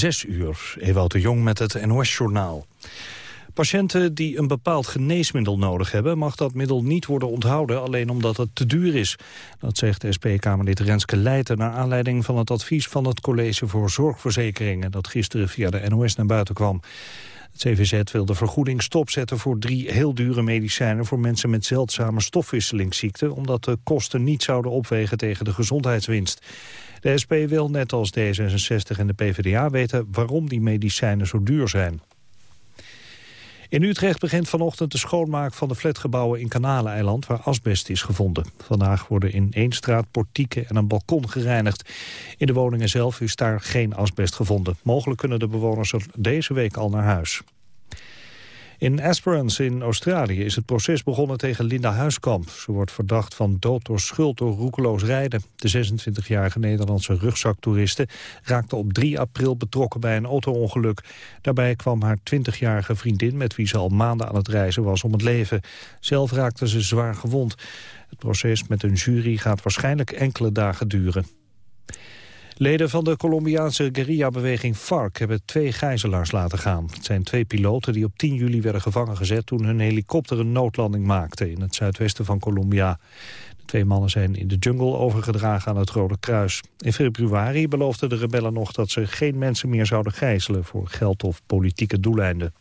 Zes uur, Ewout de Jong met het NOS-journaal. Patiënten die een bepaald geneesmiddel nodig hebben... mag dat middel niet worden onthouden alleen omdat het te duur is. Dat zegt SP-Kamerlid Renske Leijten... naar aanleiding van het advies van het College voor Zorgverzekeringen... dat gisteren via de NOS naar buiten kwam. Het CVZ wil de vergoeding stopzetten voor drie heel dure medicijnen... voor mensen met zeldzame stofwisselingsziekten... omdat de kosten niet zouden opwegen tegen de gezondheidswinst. De SP wil net als D66 en de PvdA weten waarom die medicijnen zo duur zijn. In Utrecht begint vanochtend de schoonmaak van de flatgebouwen in Kanaleiland waar asbest is gevonden. Vandaag worden in één straat portieken en een balkon gereinigd. In de woningen zelf is daar geen asbest gevonden. Mogelijk kunnen de bewoners er deze week al naar huis. In Esperance in Australië is het proces begonnen tegen Linda Huiskamp. Ze wordt verdacht van dood door schuld door roekeloos rijden. De 26-jarige Nederlandse rugzaktoeriste raakte op 3 april betrokken bij een auto-ongeluk. Daarbij kwam haar 20-jarige vriendin, met wie ze al maanden aan het reizen was, om het leven. Zelf raakte ze zwaar gewond. Het proces met een jury gaat waarschijnlijk enkele dagen duren. Leden van de Colombiaanse guerrilla-beweging FARC hebben twee gijzelaars laten gaan. Het zijn twee piloten die op 10 juli werden gevangen gezet toen hun helikopter een noodlanding maakte in het zuidwesten van Colombia. De twee mannen zijn in de jungle overgedragen aan het Rode Kruis. In februari beloofden de rebellen nog dat ze geen mensen meer zouden gijzelen voor geld of politieke doeleinden.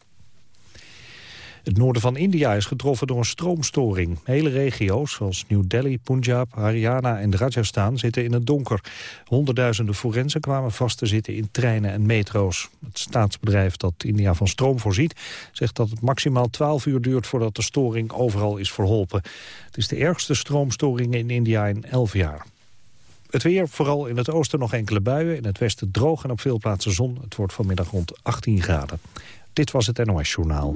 Het noorden van India is getroffen door een stroomstoring. Hele regio's zoals New Delhi, Punjab, Haryana en Rajasthan zitten in het donker. Honderdduizenden forensen kwamen vast te zitten in treinen en metro's. Het staatsbedrijf dat India van stroom voorziet zegt dat het maximaal 12 uur duurt voordat de storing overal is verholpen. Het is de ergste stroomstoring in India in 11 jaar. Het weer, vooral in het oosten nog enkele buien. In het westen droog en op veel plaatsen zon. Het wordt vanmiddag rond 18 graden. Dit was het NOS Journaal.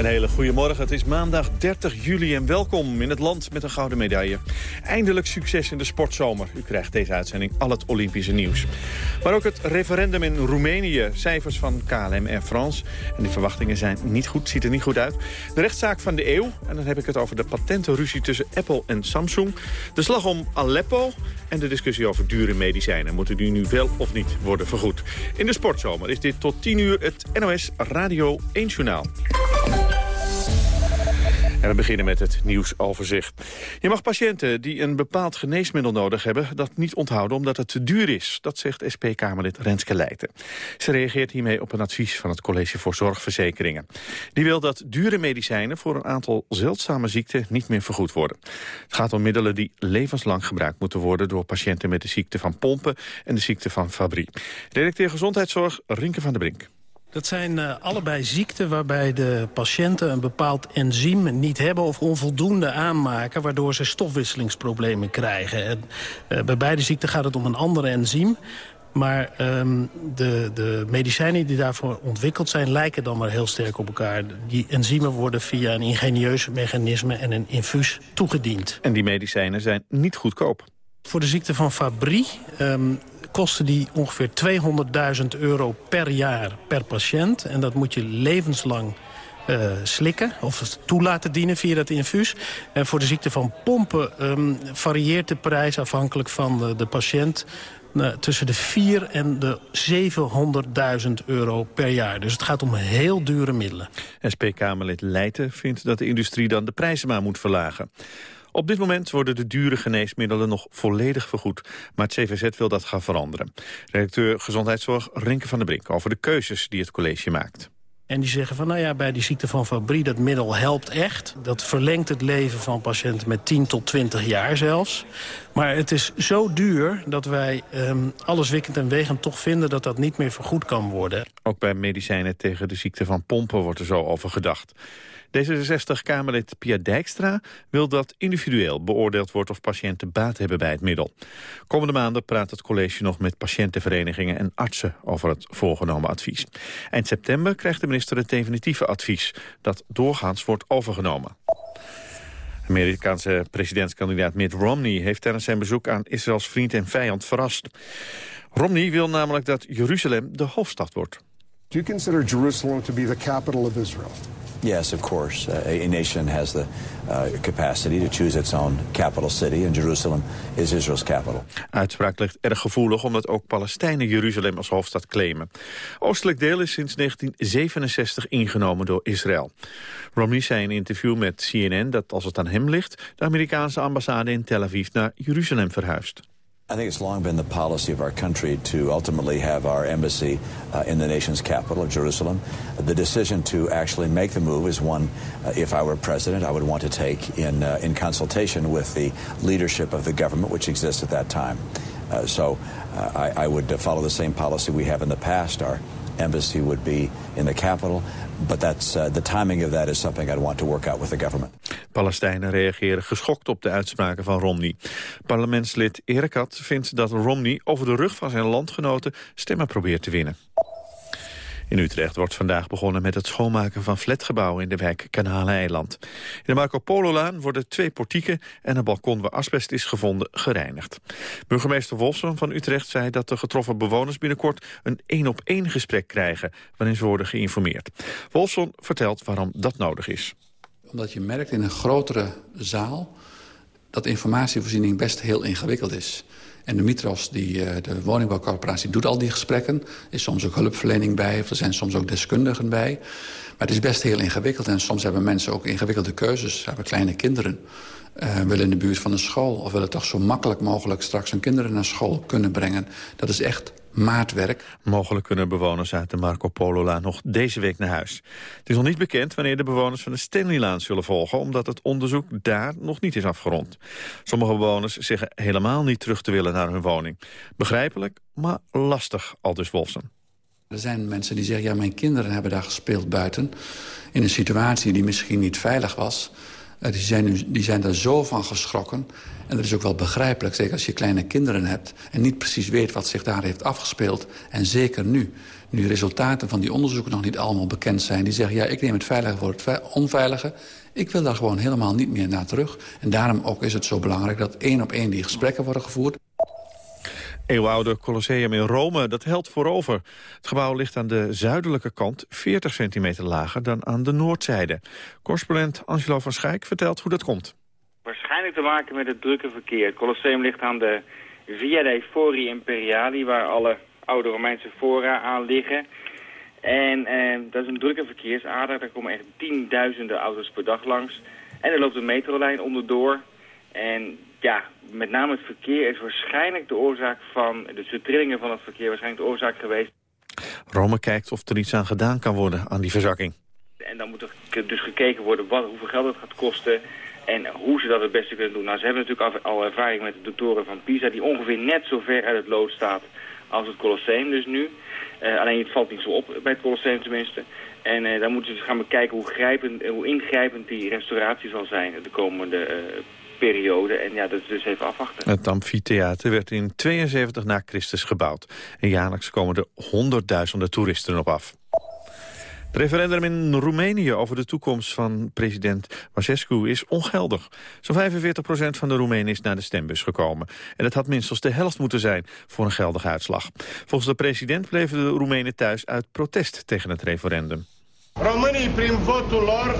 Een hele goede morgen. Het is maandag 30 juli en welkom in het land met een gouden medaille. Eindelijk succes in de sportzomer. U krijgt deze uitzending al het Olympische nieuws. Maar ook het referendum in Roemenië. Cijfers van KLM Air France. En die verwachtingen zijn niet goed, ziet er niet goed uit. De rechtszaak van de eeuw. En dan heb ik het over de patentenruzie tussen Apple en Samsung. De slag om Aleppo. En de discussie over dure medicijnen. Moeten die nu wel of niet worden vergoed? In de sportzomer is dit tot 10 uur het NOS Radio 1 Journaal. En we beginnen met het nieuwsoverzicht. Je mag patiënten die een bepaald geneesmiddel nodig hebben... dat niet onthouden omdat het te duur is. Dat zegt SP-Kamerlid Renske Leijten. Ze reageert hiermee op een advies van het College voor Zorgverzekeringen. Die wil dat dure medicijnen voor een aantal zeldzame ziekten... niet meer vergoed worden. Het gaat om middelen die levenslang gebruikt moeten worden... door patiënten met de ziekte van pompen en de ziekte van Fabry. Redacteur Gezondheidszorg, Rinke van der Brink. Dat zijn uh, allebei ziekten waarbij de patiënten een bepaald enzym niet hebben of onvoldoende aanmaken, waardoor ze stofwisselingsproblemen krijgen. En, uh, bij beide ziekten gaat het om een andere enzym. Maar um, de, de medicijnen die daarvoor ontwikkeld zijn... lijken dan maar heel sterk op elkaar. Die enzymen worden via een ingenieus mechanisme en een infuus toegediend. En die medicijnen zijn niet goedkoop. Voor de ziekte van Fabry um, kosten die ongeveer 200.000 euro per jaar per patiënt. En dat moet je levenslang uh, slikken of toe laten dienen via dat infuus. En voor de ziekte van pompen um, varieert de prijs afhankelijk van de, de patiënt... Uh, tussen de 4 en de 700.000 euro per jaar. Dus het gaat om heel dure middelen. SP-Kamerlid Leijten vindt dat de industrie dan de prijzen maar moet verlagen. Op dit moment worden de dure geneesmiddelen nog volledig vergoed. Maar het CVZ wil dat gaan veranderen. Redacteur Gezondheidszorg Rinke van der Brink over de keuzes die het college maakt. En die zeggen van, nou ja, bij die ziekte van Fabry, dat middel helpt echt. Dat verlengt het leven van patiënten met 10 tot 20 jaar zelfs. Maar het is zo duur dat wij um, alles wikkend en wegend toch vinden... dat dat niet meer vergoed kan worden. Ook bij medicijnen tegen de ziekte van pompen wordt er zo over gedacht. D66-Kamerlid Pia Dijkstra wil dat individueel beoordeeld wordt of patiënten baat hebben bij het middel. Komende maanden praat het college nog met patiëntenverenigingen en artsen over het voorgenomen advies. Eind september krijgt de minister het definitieve advies dat doorgaans wordt overgenomen. Amerikaanse presidentskandidaat Mitt Romney heeft tijdens zijn bezoek aan Israëls vriend en vijand verrast. Romney wil namelijk dat Jeruzalem de hoofdstad wordt. Do you consider Jerusalem to be the capital of Israel? Yes, of course. Uh, a, nation has the uh, capacity to choose its own capital city, and Jerusalem is Israel's capital. Uitspraak ligt erg gevoelig omdat ook Palestijnen Jeruzalem als hoofdstad claimen. Oostelijk deel is sinds 1967 ingenomen door Israël. Romney zei in een interview met CNN dat als het aan hem ligt... de Amerikaanse ambassade in Tel Aviv naar Jeruzalem verhuist. I think it's long been the policy of our country to ultimately have our embassy uh, in the nation's capital, of Jerusalem. The decision to actually make the move is one, uh, if I were president, I would want to take in, uh, in consultation with the leadership of the government, which exists at that time. Uh, so uh, I, I, would follow the same policy we have in the past. Our embassy would be in the capital. But that's, uh, the timing of that is something I'd want to work out with the government. Palestijnen reageren geschokt op de uitspraken van Romney. Parlementslid Erekat vindt dat Romney over de rug van zijn landgenoten stemmen probeert te winnen. In Utrecht wordt vandaag begonnen met het schoonmaken van flatgebouwen in de wijk Kanaleiland. In de Marco Polo-laan worden twee portieken en een balkon waar asbest is gevonden gereinigd. Burgemeester Wolfson van Utrecht zei dat de getroffen bewoners binnenkort een één-op-één gesprek krijgen waarin ze worden geïnformeerd. Wolfson vertelt waarom dat nodig is. Omdat je merkt in een grotere zaal dat informatievoorziening best heel ingewikkeld is. En de Mitros, die, uh, de woningbouwcorporatie, doet al die gesprekken. Is soms ook hulpverlening bij, of er zijn soms ook deskundigen bij. Maar het is best heel ingewikkeld en soms hebben mensen ook ingewikkelde keuzes. Ze hebben kleine kinderen, uh, willen in de buurt van een school... of willen toch zo makkelijk mogelijk straks hun kinderen naar school kunnen brengen. Dat is echt maatwerk. Mogelijk kunnen bewoners uit de Marco Polo-laan nog deze week naar huis. Het is nog niet bekend wanneer de bewoners van de Stanley-laan zullen volgen... omdat het onderzoek daar nog niet is afgerond. Sommige bewoners zeggen helemaal niet terug te willen naar hun woning. Begrijpelijk, maar lastig, aldus Wolfsen. Er zijn mensen die zeggen, ja, mijn kinderen hebben daar gespeeld buiten... in een situatie die misschien niet veilig was... Uh, die, zijn nu, die zijn daar zo van geschrokken. En dat is ook wel begrijpelijk, zeker als je kleine kinderen hebt... en niet precies weet wat zich daar heeft afgespeeld. En zeker nu, nu de resultaten van die onderzoeken nog niet allemaal bekend zijn... die zeggen, ja, ik neem het veilige voor het onveilige. Ik wil daar gewoon helemaal niet meer naar terug. En daarom ook is het zo belangrijk dat één op één die gesprekken worden gevoerd eeuwenoude Colosseum in Rome, dat helpt voorover. Het gebouw ligt aan de zuidelijke kant 40 centimeter lager dan aan de noordzijde. Correspondent Angelo van Schijk vertelt hoe dat komt. Waarschijnlijk te maken met het drukke verkeer. Het Colosseum ligt aan de Via dei Fori Imperiali, waar alle oude Romeinse fora aan liggen. En eh, dat is een drukke verkeersader. Daar komen echt tienduizenden auto's per dag langs. En er loopt een metrolijn onderdoor. En ja, met name het verkeer is waarschijnlijk de oorzaak van... dus de trillingen van het verkeer waarschijnlijk de oorzaak geweest. Rome kijkt of er iets aan gedaan kan worden aan die verzakking. En dan moet er dus gekeken worden wat, hoeveel geld het gaat kosten... en hoe ze dat het beste kunnen doen. Nou, ze hebben natuurlijk al, ervaring met de doktoren van Pisa... die ongeveer net zo ver uit het lood staat als het Colosseum dus nu. Uh, alleen het valt niet zo op, bij het Colosseum tenminste. En uh, dan moeten ze dus gaan bekijken hoe, grijpend, hoe ingrijpend die restauratie zal zijn de komende uh, periode. En ja, dat is dus even afwachten. Het amfitheater werd in 72 na Christus gebouwd. En jaarlijks komen er honderdduizenden toeristen op af. Het referendum in Roemenië over de toekomst van president Basescu is ongeldig. Zo'n 45% van de Roemenen is naar de stembus gekomen. En het had minstens de helft moeten zijn voor een geldige uitslag. Volgens de president bleven de Roemenen thuis uit protest tegen het referendum. Românii prin votul lor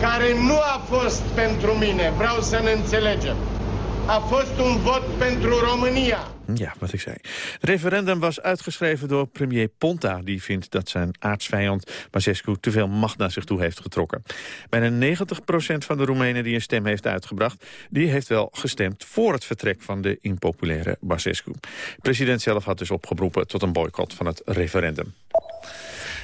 care nu a fost pentru mine, vreau să ne înțelegem. A fost un vot pentru România. Ja, wat ik zei. Het referendum was uitgeschreven door premier Ponta. Die vindt dat zijn aardsvijand Basescu te veel macht naar zich toe heeft getrokken. Bijna 90% van de Roemenen die een stem heeft uitgebracht... die heeft wel gestemd voor het vertrek van de impopulaire Basescu. De president zelf had dus opgeroepen tot een boycott van het referendum.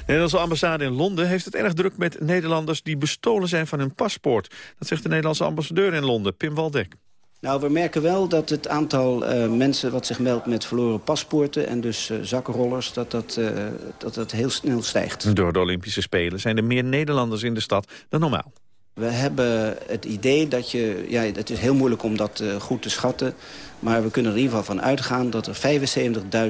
De Nederlandse ambassade in Londen heeft het erg druk met Nederlanders die bestolen zijn van hun paspoort. Dat zegt de Nederlandse ambassadeur in Londen, Pim Waldek. Nou, we merken wel dat het aantal uh, mensen wat zich meldt met verloren paspoorten... en dus uh, zakkenrollers, dat dat, uh, dat dat heel snel stijgt. Door de Olympische Spelen zijn er meer Nederlanders in de stad dan normaal. We hebben het idee dat je... Ja, het is heel moeilijk om dat goed te schatten... Maar we kunnen er in ieder geval van uitgaan dat er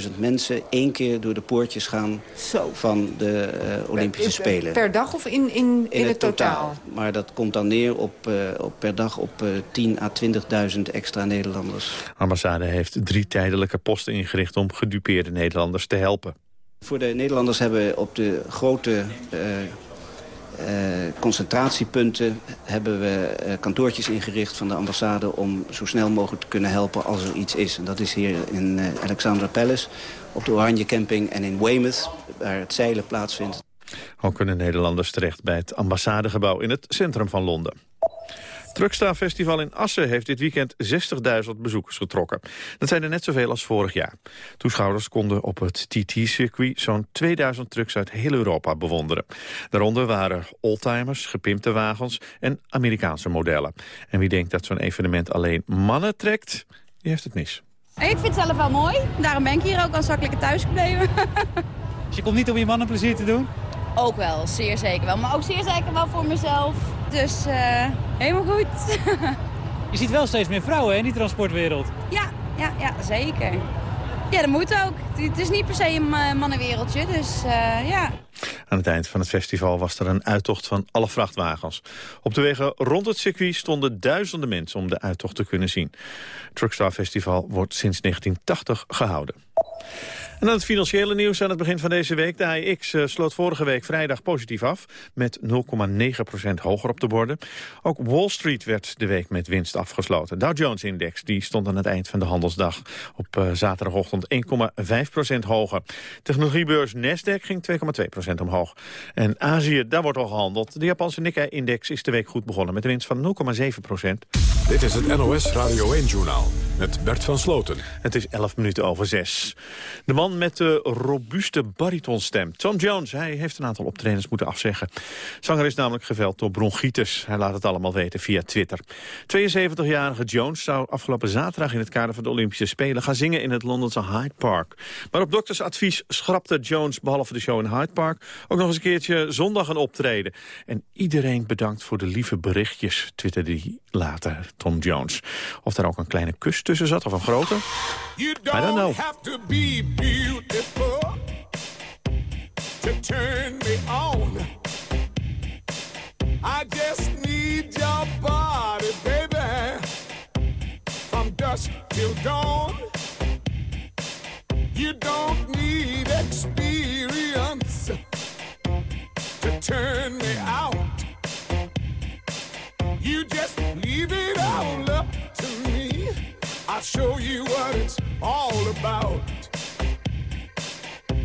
75.000 mensen... één keer door de poortjes gaan Zo. van de uh, Olympische Spelen. Per dag of in, in, in, het, totaal? Maar dat komt dan neer op, uh, op per dag op uh, 10 à 20.000 extra Nederlanders. De ambassade heeft drie tijdelijke posten ingericht... om gedupeerde Nederlanders te helpen. Voor de Nederlanders hebben we op de grote concentratiepunten hebben we kantoortjes ingericht van de ambassade... om zo snel mogelijk te kunnen helpen als er iets is. En dat is hier in Alexandra Palace, op de Oranje Camping en in Weymouth... waar het zeilen plaatsvindt. Ook kunnen Nederlanders terecht bij het ambassadegebouw in het centrum van Londen. Truckstar Festival in Assen heeft dit weekend 60.000 bezoekers getrokken. Dat zijn er net zoveel als vorig jaar. Toeschouwers konden op het TT-circuit zo'n 2000 trucks uit heel Europa bewonderen. Daaronder waren oldtimers, gepimpte wagens en Amerikaanse modellen. En wie denkt dat zo'n evenement alleen mannen trekt, die heeft het mis. Ik vind het zelf wel mooi. Daarom ben ik hier ook al zakkelijk thuis gebleven. Dus je komt niet om je mannen plezier te doen? Ook wel, zeer zeker wel. Maar ook zeer zeker wel voor mezelf. Dus uh, helemaal goed. je ziet wel steeds meer vrouwen in die transportwereld. Ja, ja, ja, zeker. Ja, dat moet ook. Het is niet per se een eh, mannenwereldje, dus uh, ja. Aan het eind van het festival was er een uittocht van alle vrachtwagens. Op de wegen rond het circuit stonden duizenden mensen om de uittocht te kunnen zien. Het Truckstar Festival wordt sinds 1980 gehouden. En dan het financiële nieuws aan het begin van deze week. De AIX eh, sloot vorige week vrijdag positief af, met 0,9% hoger op de borden. Ook Wall Street werd de week met winst afgesloten. Dow Jones-index stond aan het eind van de handelsdag op uh, zaterdagochtend 1,5% hoger. Technologiebeurs Nasdaq ging 2,2% omhoog. En Azië, daar wordt al gehandeld. De Japanse Nikkei-index is de week goed begonnen met een winst van 0,7 Dit is het NOS Radio 1-journaal met Bert van Sloten. Het is 11 minuten over 6. De man met de robuuste baritonstem. Tom Jones, hij heeft een aantal optredens moeten afzeggen. Zanger is namelijk geveld door bronchitis. Hij laat het allemaal weten via Twitter. 72-jarige Jones zou afgelopen zaterdag in het kader van de Olympische Spelen gaan zingen in het Londense Hyde Park. Maar op doktersadvies schrapte Jones, behalve de show in Hyde Park, ook nog eens een keertje zondag een optreden. En iedereen bedankt voor de lieve berichtjes, twitterde hij later Tom Jones. Of daar ook een kleine kus tussen zat, of een grote? I don't know. beautiful to turn me on. I just need your body, baby, from dusk till dawn. You don't need experience to turn me out. You just leave it all up to me. I'll show you what it's all about.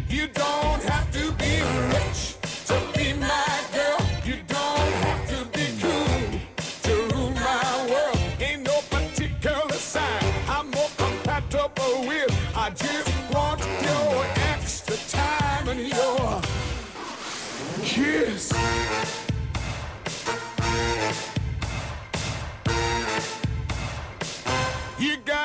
You don't have to be rich to be my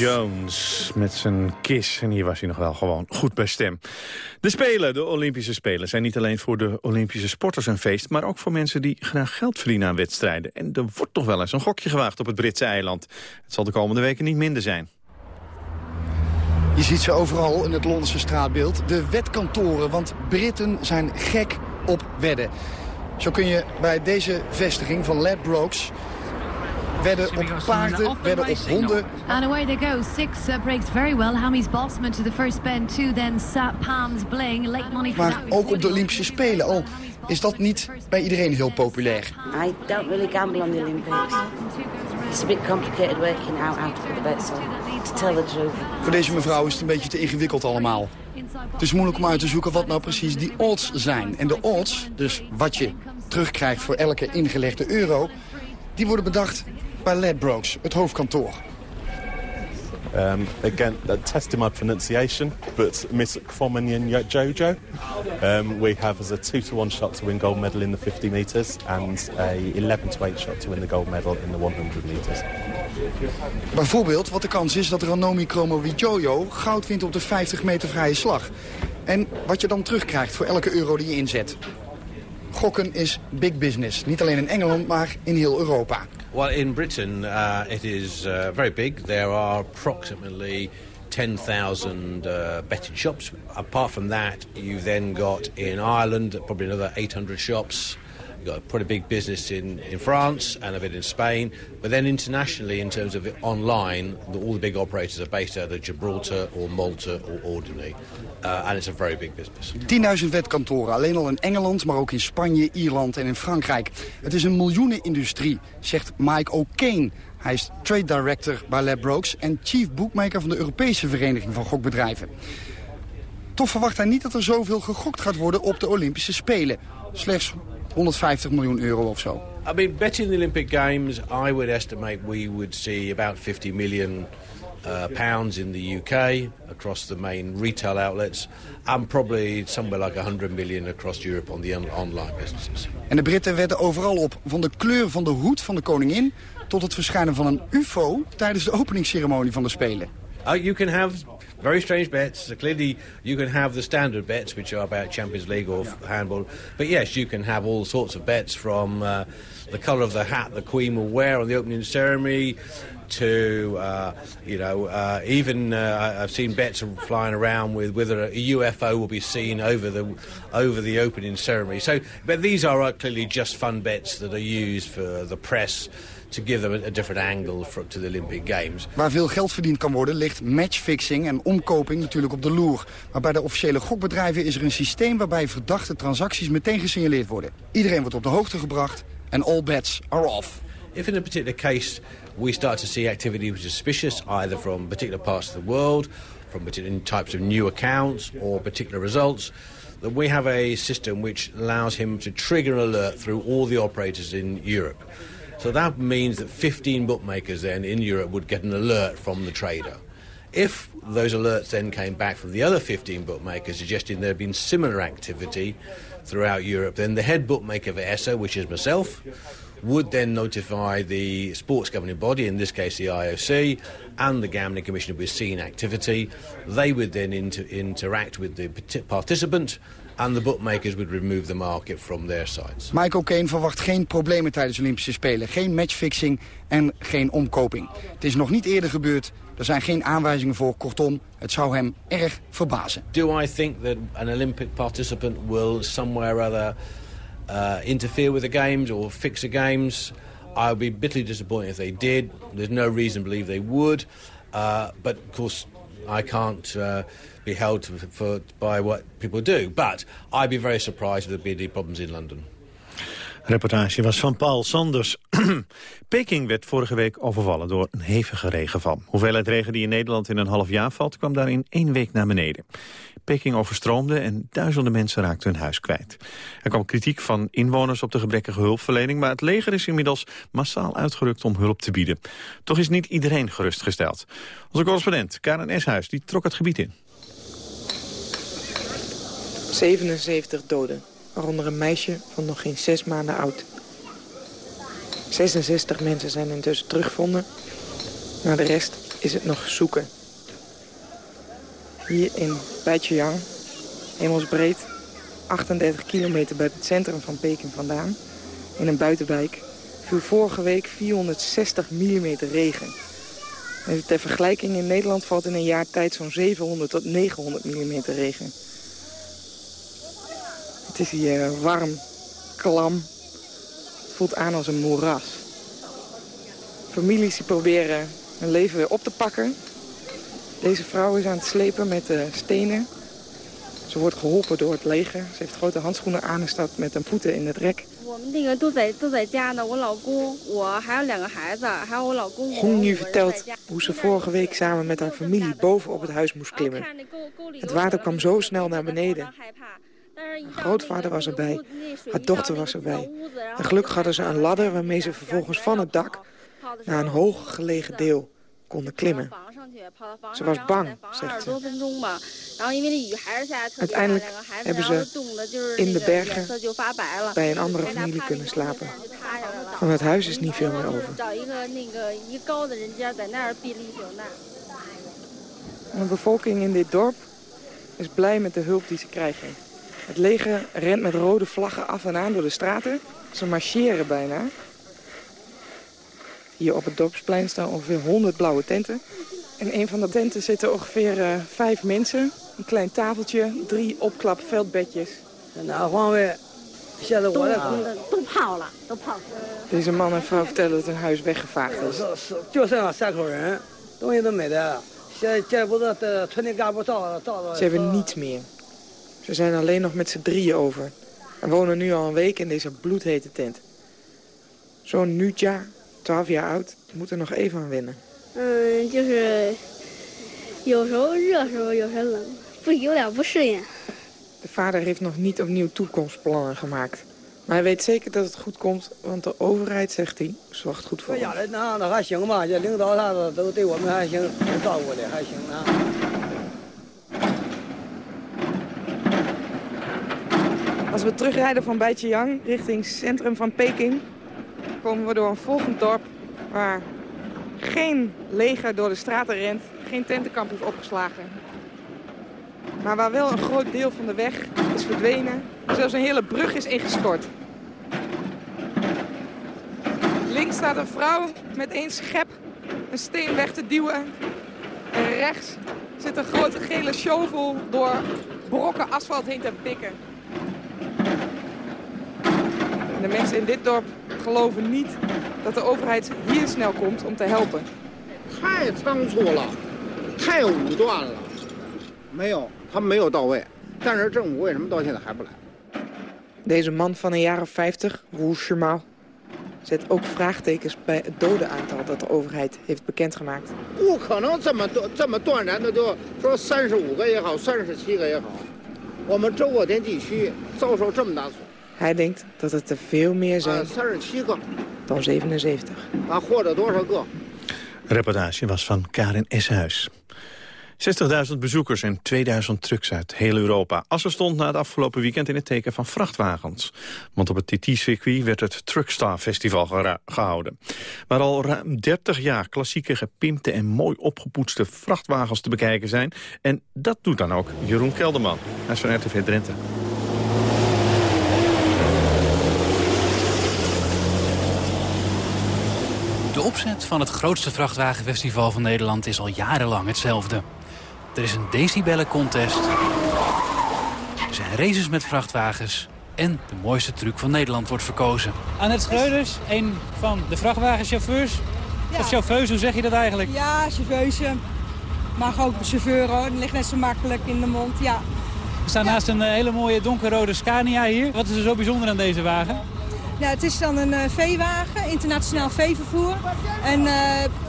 Jones met zijn kis. En hier was hij nog wel gewoon goed bij stem. De Spelen, de Olympische Spelen, zijn niet alleen voor de Olympische sporters een feest... maar ook voor mensen die graag geld verdienen aan wedstrijden. En er wordt toch wel eens een gokje gewaagd op het Britse eiland. Het zal de komende weken niet minder zijn. Je ziet ze overal in het Londense straatbeeld. De wetkantoren, want Britten zijn gek op wedden. Zo kun je bij deze vestiging van Ladbrokes wedden op paarden, wedden op honden. And away they go. Six uh, breaks very well. Hammy's Bossman to the first bend, two then Sat Palms Bling. Late money Maar ook op de Olympische Spelen. Al is dat niet bij iedereen heel populair. I don't really gamble on the Olympics. It's a bit complicated working out how to put the bets on, to tell the truth. Voor deze mevrouw is het een beetje te ingewikkeld allemaal. Het is moeilijk om uit te zoeken wat nou precies die odds zijn. En de odds, dus wat je terugkrijgt voor elke ingelegde euro... die worden bedacht bij Ladbrokes, het hoofdkantoor. Um, again, testing my pronunciation, but Miss Kvomenyan Jojo. Um, we have as a 2 to 1 shot to win gold medal in the 50 metres and a 11 to 8 shot to win the gold medal in the 100 metres. Bijvoorbeeld wat de kans is dat Ranomi Kromowidjojo goud wint op de 50 meter vrije slag. En wat je dan terugkrijgt voor elke euro die je inzet. Gokken is big business, niet alleen in Engeland, maar in heel Europa. Well, in Britain, uh, it is uh, very big. There are approximately 10,000 uh, betting shops. Apart from that, you've then got in Ireland probably another 800 shops. You've got quite a big business in, in France and a bit in Spain. But then internationally, in terms of online, all the big operators are based out of Gibraltar or Malta or Ordinary. Uh, and it's a very big business. 10.000 wetkantoren, alleen al in Engeland, maar ook in Spanje, Ierland en in Frankrijk. Het is een miljoenenindustrie, zegt Mike O'Kane. Hij is trade director bij Ladbrokes en chief bookmaker van de Europese Vereniging van Gokbedrijven. Toch verwacht hij niet dat er zoveel gegokt gaat worden op de Olympische Spelen. Slechts 150 miljoen euro of zo. I mean, betting the Olympic Games, I would estimate we would see about 50 million uh, pounds in the UK across the main retail outlets, and probably somewhere like 100 million across Europe on the on online businesses. En de Britten wedden overal op, van de kleur van de hoed van de koningin tot het verschijnen van een ufo tijdens de openingsceremonie van de Spelen. Uh, you can have very strange bets. So clearly, you can have the standard bets, which are about Champions League or handball. But yes, you can have all sorts of bets from uh, the colour of the hat the Queen will wear on the opening ceremony to, uh, you know, uh, even uh, I've seen bets flying around with whether a UFO will be seen over the over the opening ceremony. So, but these are clearly just fun bets that are used for the press to give them a different angle for, to the Olympic Games. Waar veel geld verdiend kan worden ligt matchfixing en omkoping natuurlijk op de loer. Maar bij de officiële gokbedrijven is er een systeem waarbij verdachte transacties meteen gesignaleerd worden. Iedereen wordt op de hoogte gebracht en all bets are off. If in a particular case we start to see activity which is suspicious, either from particular parts of the world, from particular types of new accounts or particular results, then we have a system which allows him to trigger an alert through all the operators in Europe. So that means that 15 bookmakers then in Europe would get an alert from the trader. If those alerts then came back from the other 15 bookmakers suggesting there had been similar activity throughout Europe, then the head bookmaker for ESSA, which is myself, would then notify the sports governing body, in this case the IOC, and the Gambling Commission with seen activity. They would then inter interact with the participant and the bookmakers would remove the market from their sites. Michael Kane verwacht geen problemen tijdens de Olympische Spelen. Geen matchfixing en geen omkoping. Het is nog niet eerder gebeurd. Er zijn geen aanwijzingen voor. Kortom, het zou hem erg verbazen. Do I think that an Olympic participant will somewhere or other uh, interfere with the games or fix the games? I would be bitterly disappointed if they did. There's no reason to believe they would. Uh, but of course, I can't uh, be held to, for, by what people do. But I'd be very surprised if there'd problems in London. Reportage was van Paul Sanders. Peking werd vorige week overvallen door een hevige regenval. Hoeveelheid regen die in Nederland in een half jaar valt... kwam daar in één week naar beneden. Peking overstroomde en duizenden mensen raakten hun huis kwijt. Er kwam kritiek van inwoners op de gebrekkige hulpverlening... maar het leger is inmiddels massaal uitgerukt om hulp te bieden. Toch is niet iedereen gerustgesteld. Onze correspondent Karen Eshuis die trok het gebied in. 77 doden, waaronder een meisje van nog geen zes maanden oud. 66 mensen zijn intussen teruggevonden. Naar de rest is het nog zoeken. Hier in Baijiang, hemelsbreed, 38 kilometer bij het centrum van Peking vandaan, in een buitenwijk, viel vorige week 460 mm regen. Ter vergelijking, in Nederland valt in een jaar tijd zo'n 700 tot 900 mm regen. Is hier warm, klam, het voelt aan als een moeras. Families die proberen hun leven weer op te pakken. Deze vrouw is aan het slepen met uh, stenen. Ze wordt geholpen door het leger. Ze heeft grote handschoenen aan en staat met haar voeten in het rek. Hong nu vertelt hoe ze vorige week samen met haar familie boven op het huis moest klimmen. Het water kwam zo snel naar beneden. Grootvader was erbij, haar dochter was erbij. En gelukkig hadden ze een ladder waarmee ze vervolgens van het dak naar een hoog gelegen deel konden klimmen. Ze was bang, zegt ze. Uiteindelijk hebben ze in de bergen bij een andere familie kunnen slapen. Van het huis is niet veel meer over. De bevolking in dit dorp is blij met de hulp die ze krijgen. Het leger rent met rode vlaggen af en aan door de straten. Ze marcheren bijna. Hier op het dorpsplein staan ongeveer 100 blauwe tenten. In een van de tenten zitten ongeveer uh, vijf mensen. Een klein tafeltje, drie opklap veldbedjes. Deze man en vrouw vertellen dat hun huis weggevaagd is. Ze hebben niets meer. Ze zijn alleen nog met z'n drieën over. En wonen nu al een week in deze bloedhete tent. Zo'n Nutja, 12 jaar oud, moet er nog even aan wennen. De vader heeft nog niet opnieuw toekomstplannen gemaakt. Maar hij weet zeker dat het goed komt, want de overheid, zegt hij, zorgt goed voor ons. Als we terugrijden van Baijiang richting centrum van Peking... komen we door een volgend dorp waar geen leger door de straten rent... geen tentenkamp is opgeslagen. Maar waar wel een groot deel van de weg is verdwenen... en zelfs een hele brug is ingestort. Links staat een vrouw met één schep een steen weg te duwen. En rechts zit een grote gele shovel door brokken asfalt heen te pikken. De mensen in dit dorp geloven niet dat de overheid hier snel komt om te helpen. Deze man van een jaar of 50, Wu Shimao, zet ook vraagtekens bij het dodenaantal dat de overheid heeft bekendgemaakt. Hij denkt dat het er veel meer zijn dan 77. Een reportage was van Karin Eshuis. 60.000 bezoekers en 2000 trucks uit heel Europa. Assen stond na het afgelopen weekend in het teken van vrachtwagens. Want op het TT-circuit werd het Truckstar Festival gehouden. Waar al ruim 30 jaar klassieke gepimpte en mooi opgepoetste vrachtwagens te bekijken zijn. En dat doet dan ook Jeroen Kelderman. Hij van RTV Drenthe. Opzet van het grootste vrachtwagenfestival van Nederland is al jarenlang hetzelfde. Er is een decibellencontest. Er zijn races met vrachtwagens. En de mooiste truc van Nederland wordt verkozen. Annette Schreuders, een van de vrachtwagenchauffeurs. Of chauffeurs, hoe zeg je dat eigenlijk? Ja, chauffeuse. Mag ook chauffeur hoor. Het ligt net zo makkelijk in de mond, ja. We staan naast een eh, hele mooie donkerrode Scania hier. Wat is er zo bijzonder aan deze wagen? Ja, het is dan een eh, veewagen, internationaal veevervoer. En eh,